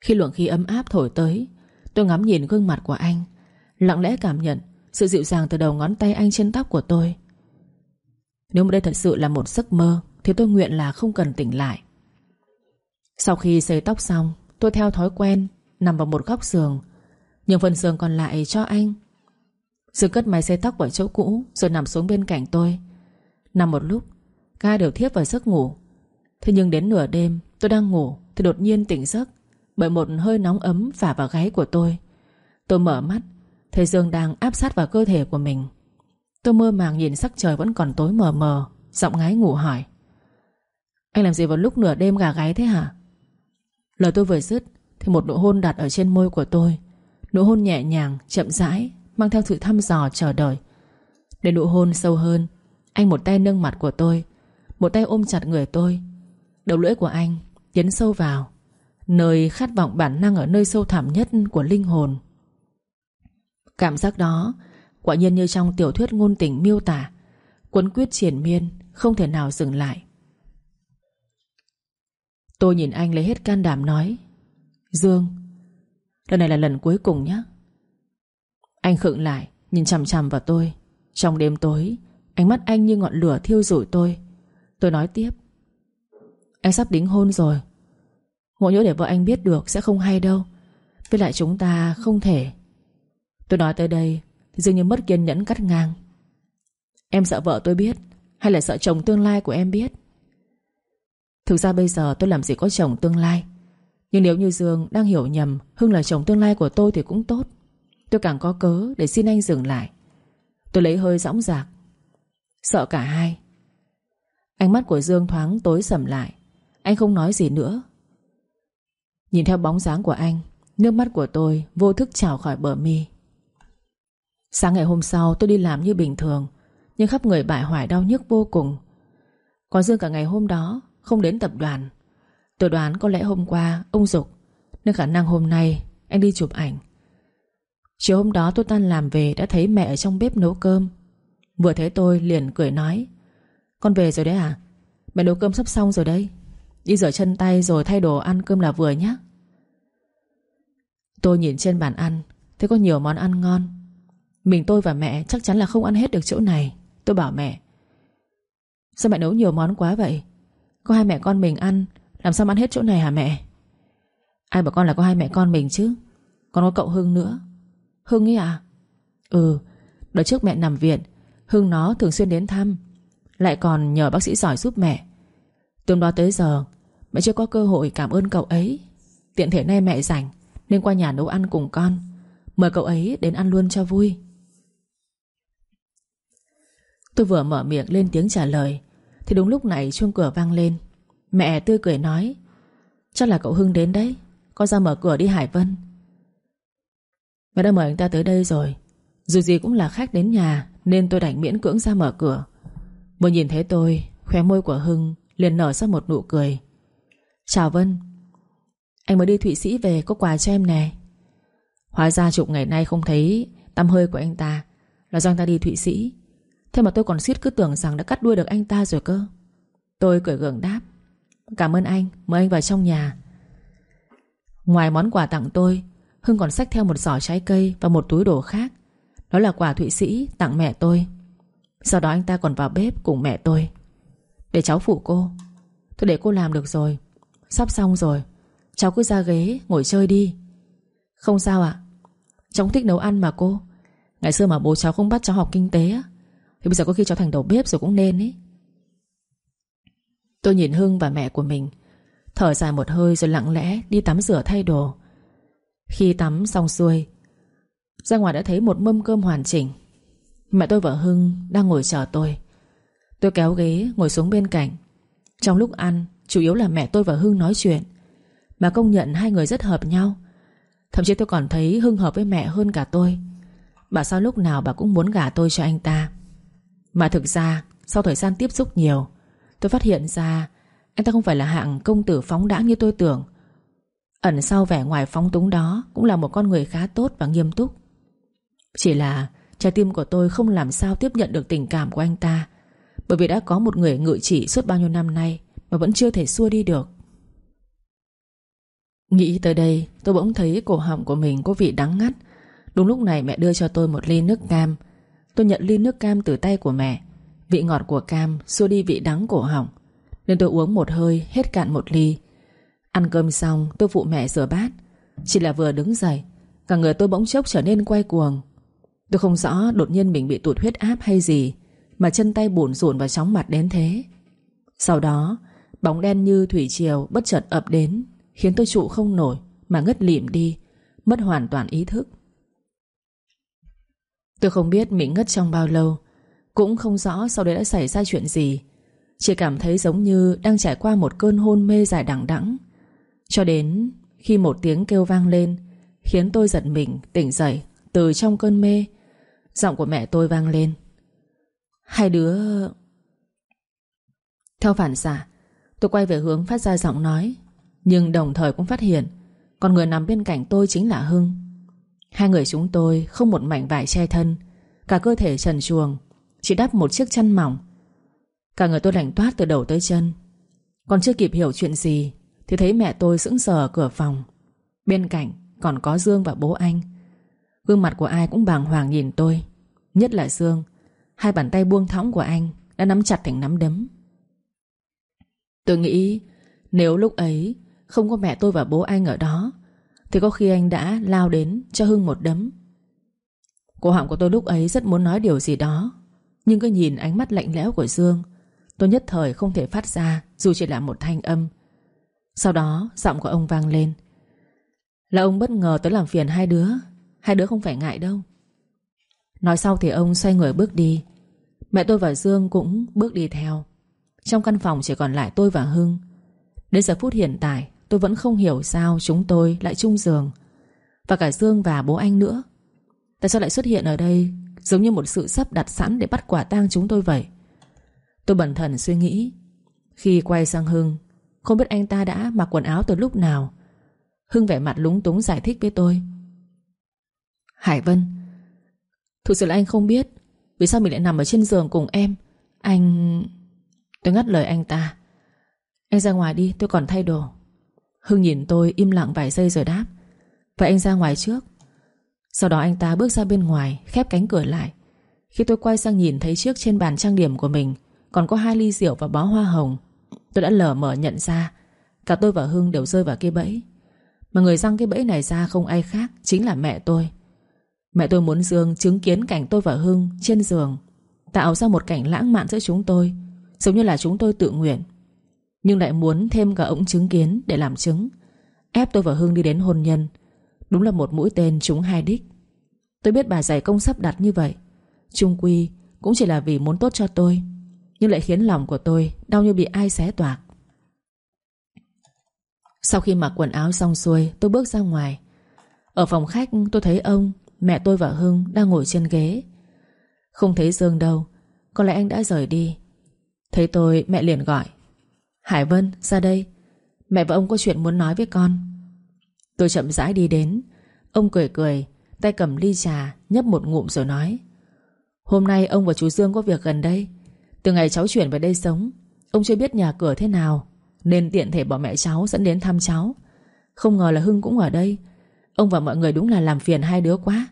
Khi luồng khí ấm áp thổi tới, Tôi ngắm nhìn gương mặt của anh, Lặng lẽ cảm nhận Sự dịu dàng từ đầu ngón tay anh trên tóc của tôi. Nếu mà đây thật sự là một giấc mơ, Thì tôi nguyện là không cần tỉnh lại. Sau khi xây tóc xong, Tôi theo thói quen Nằm vào một góc giường nhưng phần giường còn lại cho anh. Dương cất máy xe tóc vào chỗ cũ, Rồi nằm xuống bên cạnh tôi. Nằm một lúc Ca đều thiếp vào giấc ngủ. Thế nhưng đến nửa đêm, tôi đang ngủ, Thì đột nhiên tỉnh giấc, Bởi một hơi nóng ấm phả vào gáy của tôi. Tôi mở mắt, Thấy Dương đang áp sát vào cơ thể của mình. Tôi mơ màng nhìn sắc trời vẫn còn tối mờ mờ, Giọng ngái ngủ hỏi. Anh làm gì vào lúc nửa đêm gà gáy thế hả? Lời tôi vừa dứt, Thì một nụ hôn đặt ở trên môi của tôi. Nụ hôn nhẹ nhàng, chậm rãi Mang theo sự thăm dò chờ đợi. Để nụ hôn sâu hơn Anh một tay nâng mặt của tôi Một tay ôm chặt người tôi. Đầu lưỡi của anh tiến sâu vào Nơi khát vọng bản năng ở nơi sâu thẳm nhất của linh hồn. Cảm giác đó Quả nhiên như trong tiểu thuyết ngôn tình miêu tả Quấn quyết triển miên Không thể nào dừng lại. Tôi nhìn anh lấy hết can đảm nói Dương Lần này là lần cuối cùng nhé Anh khựng lại, Nhìn chằm chằm vào tôi. Trong đêm tối, Ánh mắt anh như ngọn lửa thiêu rụi tôi. Tôi nói tiếp. Anh sắp đính hôn rồi. Ngộ nhỡ để vợ anh biết được sẽ không hay đâu. Với lại chúng ta không thể. Tôi nói tới đây, Thì dường như mất kiên nhẫn cắt ngang. Em sợ vợ tôi biết, Hay là sợ chồng tương lai của em biết? Thực ra bây giờ tôi làm gì có chồng tương lai? Nhưng nếu như Dương đang hiểu nhầm, Hưng là chồng tương lai của tôi thì cũng tốt. Tôi càng có cớ để xin anh dừng lại. Tôi lấy hơi dõng dạc Sợ cả hai. Ánh mắt của Dương thoáng tối sầm lại. Anh không nói gì nữa. Nhìn theo bóng dáng của anh, Nước mắt của tôi vô thức trào khỏi bờ mi. Sáng ngày hôm sau, tôi đi làm như bình thường, Nhưng khắp người bại hoại đau nhức vô cùng. Còn Dương cả ngày hôm đó Không đến tập đoàn. Tôi đoán có lẽ hôm qua, ông Dục Nên khả năng hôm nay, anh đi chụp ảnh. Chiều hôm đó tôi tan làm về Đã thấy mẹ ở trong bếp nấu cơm. Vừa thấy tôi liền cười nói, Con về rồi đấy à? Mẹ nấu cơm sắp xong rồi đấy. Đi rửa chân tay rồi thay đồ ăn cơm là vừa nhé Tôi nhìn trên bàn ăn, Thấy có nhiều món ăn ngon. Mình tôi và mẹ chắc chắn là không ăn hết được chỗ này. Tôi bảo mẹ, Sao mẹ nấu nhiều món quá vậy? Có hai mẹ con mình ăn làm sao ăn hết chỗ này hả mẹ? Ai bảo con là có hai mẹ con mình chứ? Còn có cậu Hưng nữa. Hưng ấy à? Ừ Đợt trước mẹ nằm viện, Hưng nó thường xuyên đến thăm, Lại còn nhờ bác sĩ giỏi giúp mẹ. Từ đó tới giờ, Mẹ chưa có cơ hội cảm ơn cậu ấy. Tiện thể nay mẹ rảnh, Nên qua nhà nấu ăn cùng con. Mời cậu ấy đến ăn luôn cho vui. Tôi vừa mở miệng lên tiếng trả lời, Thì đúng lúc này chuông cửa vang lên. Mẹ tươi cười nói, Chắc là cậu Hưng đến đấy, Con ra mở cửa đi Hải Vân. Mẹ đã mời anh ta tới đây rồi, Dù gì cũng là khách đến nhà, Nên tôi đành miễn cưỡng ra mở cửa. Vừa nhìn thấy tôi, Khóe môi của Hưng liền nở ra một nụ cười. Chào Vân, Anh mới đi Thụy Sĩ về có quà cho em nè. Hóa ra chục ngày nay không thấy, Tăm hơi của anh ta Là do anh ta đi Thụy Sĩ. Thế mà tôi còn suýt cứ tưởng rằng đã cắt đuôi được anh ta rồi cơ. Tôi cười gượng đáp Cảm ơn anh, mời anh vào trong nhà. Ngoài món quà tặng tôi Hưng còn xách theo một giỏ trái cây Và một túi đồ khác. Đó là quà Thụy Sĩ tặng mẹ tôi. Sau đó anh ta còn vào bếp cùng mẹ tôi. Để cháu phụ cô. Tôi để cô làm được rồi. Sắp xong rồi. Cháu cứ ra ghế ngồi chơi đi. Không sao ạ. Cháu thích nấu ăn mà cô. Ngày xưa mà bố cháu không bắt cháu học kinh tế á Thì bây giờ có khi cháu thành đầu bếp rồi cũng nên ý. Tôi nhìn Hưng và mẹ của mình. Thở dài một hơi rồi lặng lẽ Đi tắm rửa thay đồ. Khi tắm xong xuôi, Ra ngoài đã thấy một mâm cơm hoàn chỉnh. Mẹ tôi và Hưng đang ngồi chờ tôi. Tôi kéo ghế ngồi xuống bên cạnh. Trong lúc ăn, Chủ yếu là mẹ tôi và Hưng nói chuyện. Mà công nhận hai người rất hợp nhau. Thậm chí tôi còn thấy Hưng hợp với mẹ hơn cả tôi. Bà sao lúc nào bà cũng muốn gả tôi cho anh ta. Mà thực ra, Sau thời gian tiếp xúc nhiều Tôi phát hiện ra, Anh ta không phải là hạng công tử phóng đãng như tôi tưởng. Ẩn sau vẻ ngoài phóng túng đó Cũng là một con người khá tốt và nghiêm túc. Chỉ là Trái tim của tôi không làm sao tiếp nhận được tình cảm của anh ta, Bởi vì đã có một người ngự trị suốt bao nhiêu năm nay Mà vẫn chưa thể xua đi được. Nghĩ tới đây, Tôi bỗng thấy cổ họng của mình có vị đắng ngắt. Đúng lúc này mẹ đưa cho tôi một ly nước cam. Tôi nhận ly nước cam từ tay của mẹ. Vị ngọt của cam xua đi vị đắng cổ họng, Nên tôi uống một hơi, Hết cạn một ly. Ăn cơm xong, tôi phụ mẹ rửa bát. Chỉ là vừa đứng dậy, Cả người tôi bỗng chốc trở nên quay cuồng. Tôi không rõ đột nhiên mình bị tụt huyết áp hay gì, Mà chân tay bủn rủn và chóng mặt đến thế. Sau đó, Bóng đen như thủy triều bất chợt ập đến, Khiến tôi trụ không nổi Mà ngất lịm đi, Mất hoàn toàn ý thức. Tôi không biết mình ngất trong bao lâu cũng không rõ sau đấy đã xảy ra chuyện gì. Chỉ cảm thấy giống như Đang trải qua một cơn hôn mê dài đẳng đẵng. Cho đến Khi một tiếng kêu vang lên, Khiến tôi giật mình, tỉnh dậy Từ trong cơn mê. Giọng của mẹ tôi vang lên. Hai đứa Theo phản xạ, Tôi quay về hướng phát ra giọng nói, Nhưng đồng thời cũng phát hiện Còn người nằm bên cạnh tôi chính là Hưng. Hai người chúng tôi không một mảnh vải che thân, Cả cơ thể trần chuồng chỉ đắp một chiếc chăn mỏng. Cả người tôi lạnh toát từ đầu tới chân. Còn chưa kịp hiểu chuyện gì, Thì thấy mẹ tôi sững sờ ở cửa phòng. Bên cạnh còn có Dương và bố anh. Gương mặt của ai cũng bàng hoàng nhìn tôi, Nhất là Dương. Hai bàn tay buông thõng của anh Đã nắm chặt thành nắm đấm. Tôi nghĩ Nếu lúc ấy Không có mẹ tôi và bố anh ở đó, Thì có khi anh đã lao đến cho Hưng một đấm. Cổ họng của tôi lúc ấy rất muốn nói điều gì đó. Nhưng cứ nhìn ánh mắt lạnh lẽo của Dương, Tôi nhất thời không thể phát ra, Dù chỉ là một thanh âm. Sau đó, giọng của ông vang lên. Là ông bất ngờ tới làm phiền hai đứa Hai đứa không phải ngại đâu. Nói sau thì ông xoay người bước đi. Mẹ tôi và Dương cũng bước đi theo. Trong căn phòng chỉ còn lại tôi và Hưng. Đến giờ phút hiện tại, Tôi vẫn không hiểu sao chúng tôi lại chung giường. Và cả Dương và bố anh nữa. Tại sao lại xuất hiện ở đây Giống như một sự sắp đặt sẵn để bắt quả tang chúng tôi vậy. Tôi bẩn thần suy nghĩ. Khi quay sang Hưng, Không biết anh ta đã mặc quần áo từ lúc nào. Hưng vẻ mặt lúng túng giải thích với tôi. Hải Vân, Thực sự là anh không biết Vì sao mình lại nằm ở trên giường cùng em. Anh... Tôi ngắt lời anh ta. Anh ra ngoài đi, tôi còn thay đồ. Hưng nhìn tôi im lặng vài giây rồi đáp. Vậy anh ra ngoài trước. Sau đó anh ta bước ra bên ngoài, Khép cánh cửa lại. Khi tôi quay sang nhìn thấy chiếc trên bàn trang điểm của mình, Còn có hai ly rượu và bó hoa hồng, Tôi đã lờ mờ nhận ra, Cả tôi và Hưng đều rơi vào cái bẫy. Mà người răng cái bẫy này ra không ai khác Chính là mẹ tôi. Mẹ tôi muốn Dương chứng kiến cảnh tôi và Hưng trên giường, Tạo ra một cảnh lãng mạn giữa chúng tôi, Giống như là chúng tôi tự nguyện. Nhưng lại muốn thêm cả ống chứng kiến để làm chứng, Ép tôi và Hưng đi đến hôn nhân. Đúng là một mũi tên trúng hai đích. Tôi biết bà giải công sắp đặt như vậy. Trung quy cũng chỉ là vì muốn tốt cho tôi, Nhưng lại khiến lòng của tôi Đau như bị ai xé toạc. Sau khi mặc quần áo xong xuôi, Tôi bước ra ngoài. Ở phòng khách, tôi thấy ông, Mẹ tôi và Hưng đang ngồi trên ghế. Không thấy Dương đâu, Có lẽ anh đã rời đi. Thấy tôi, mẹ liền gọi. Hải Vân, ra đây. Mẹ và ông có chuyện muốn nói với con. Tôi chậm rãi đi đến. Ông cười cười, Tay cầm ly trà, Nhấp một ngụm rồi nói, Hôm nay ông và chú Dương có việc gần đây. Từ ngày cháu chuyển về đây sống, Ông chưa biết nhà cửa thế nào, Nên tiện thể bỏ mẹ cháu dẫn đến thăm cháu. Không ngờ là Hưng cũng ở đây. Ông và mọi người đúng là làm phiền hai đứa quá.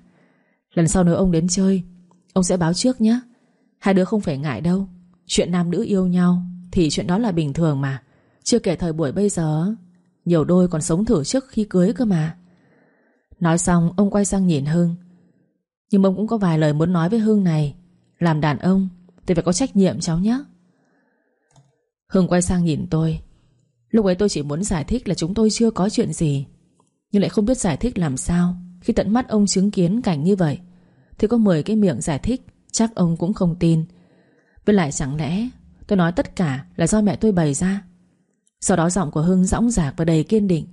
Lần sau nếu ông đến chơi, Ông sẽ báo trước nhé. Hai đứa không phải ngại đâu. Chuyện nam nữ yêu nhau Thì chuyện đó là bình thường mà. Chưa kể thời buổi bây giờ nhiều đôi còn sống thử trước khi cưới cơ mà. Nói xong, ông quay sang nhìn Hưng. Nhưng ông cũng có vài lời muốn nói với Hưng này. Làm đàn ông Thì phải có trách nhiệm cháu nhé. Hưng quay sang nhìn tôi. Lúc ấy tôi chỉ muốn giải thích là chúng tôi chưa có chuyện gì, Nhưng lại không biết giải thích làm sao Khi tận mắt ông chứng kiến cảnh như vậy. Thì có 10 cái miệng giải thích, Chắc ông cũng không tin. Với lại chẳng lẽ tôi nói tất cả là do mẹ tôi bày ra? Sau đó giọng của Hưng dõng dạc và đầy kiên định.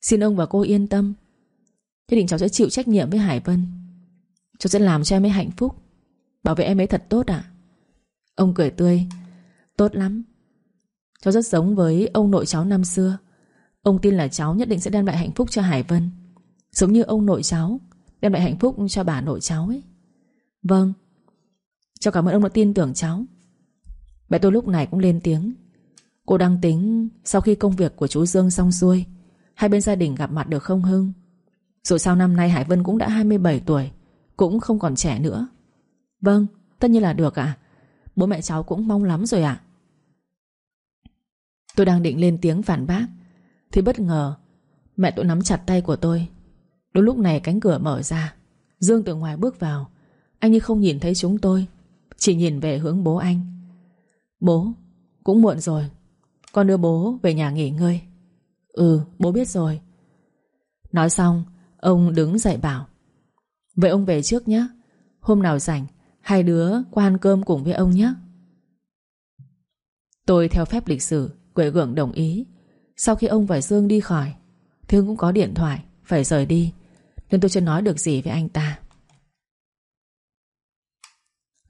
Xin ông và cô yên tâm. Nhất định cháu sẽ chịu trách nhiệm với Hải Vân. Cháu sẽ làm cho em ấy hạnh phúc. Bảo vệ em ấy thật tốt ạ. Ông cười tươi. Tốt lắm. Cháu rất giống với ông nội cháu năm xưa. Ông tin là cháu nhất định sẽ đem lại hạnh phúc cho Hải Vân. Giống như ông nội cháu, Đem lại hạnh phúc cho bà nội cháu ấy. Vâng. Cháu cảm ơn ông đã tin tưởng cháu. Mẹ tôi lúc này cũng lên tiếng. Cô đang tính Sau khi công việc của chú Dương xong xuôi Hai bên gia đình gặp mặt được không Hưng? Rồi sau năm nay Hải Vân cũng đã 27 tuổi Cũng không còn trẻ nữa. Vâng tất nhiên là được ạ. Bố mẹ cháu cũng mong lắm rồi ạ. Tôi đang định lên tiếng phản bác Thì bất ngờ Mẹ tôi nắm chặt tay của tôi. Đúng lúc này cánh cửa mở ra Dương từ ngoài bước vào. Anh như không nhìn thấy chúng tôi Chỉ nhìn về hướng bố anh. Bố, cũng muộn rồi con đưa bố về nhà nghỉ ngơi. Ừ, bố biết rồi. Nói xong Ông đứng dậy bảo Vậy ông về trước nhé. Hôm nào rảnh Hai đứa qua ăn cơm cùng với ông nhé. Tôi theo phép lịch sử Quệ gượng đồng ý. Sau khi ông và Dương đi khỏi Thương cũng có điện thoại Phải rời đi. Nên tôi chưa nói được gì với anh ta.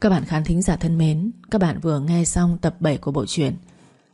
Các bạn khán thính giả thân mến Các bạn vừa nghe xong tập 7 của bộ truyện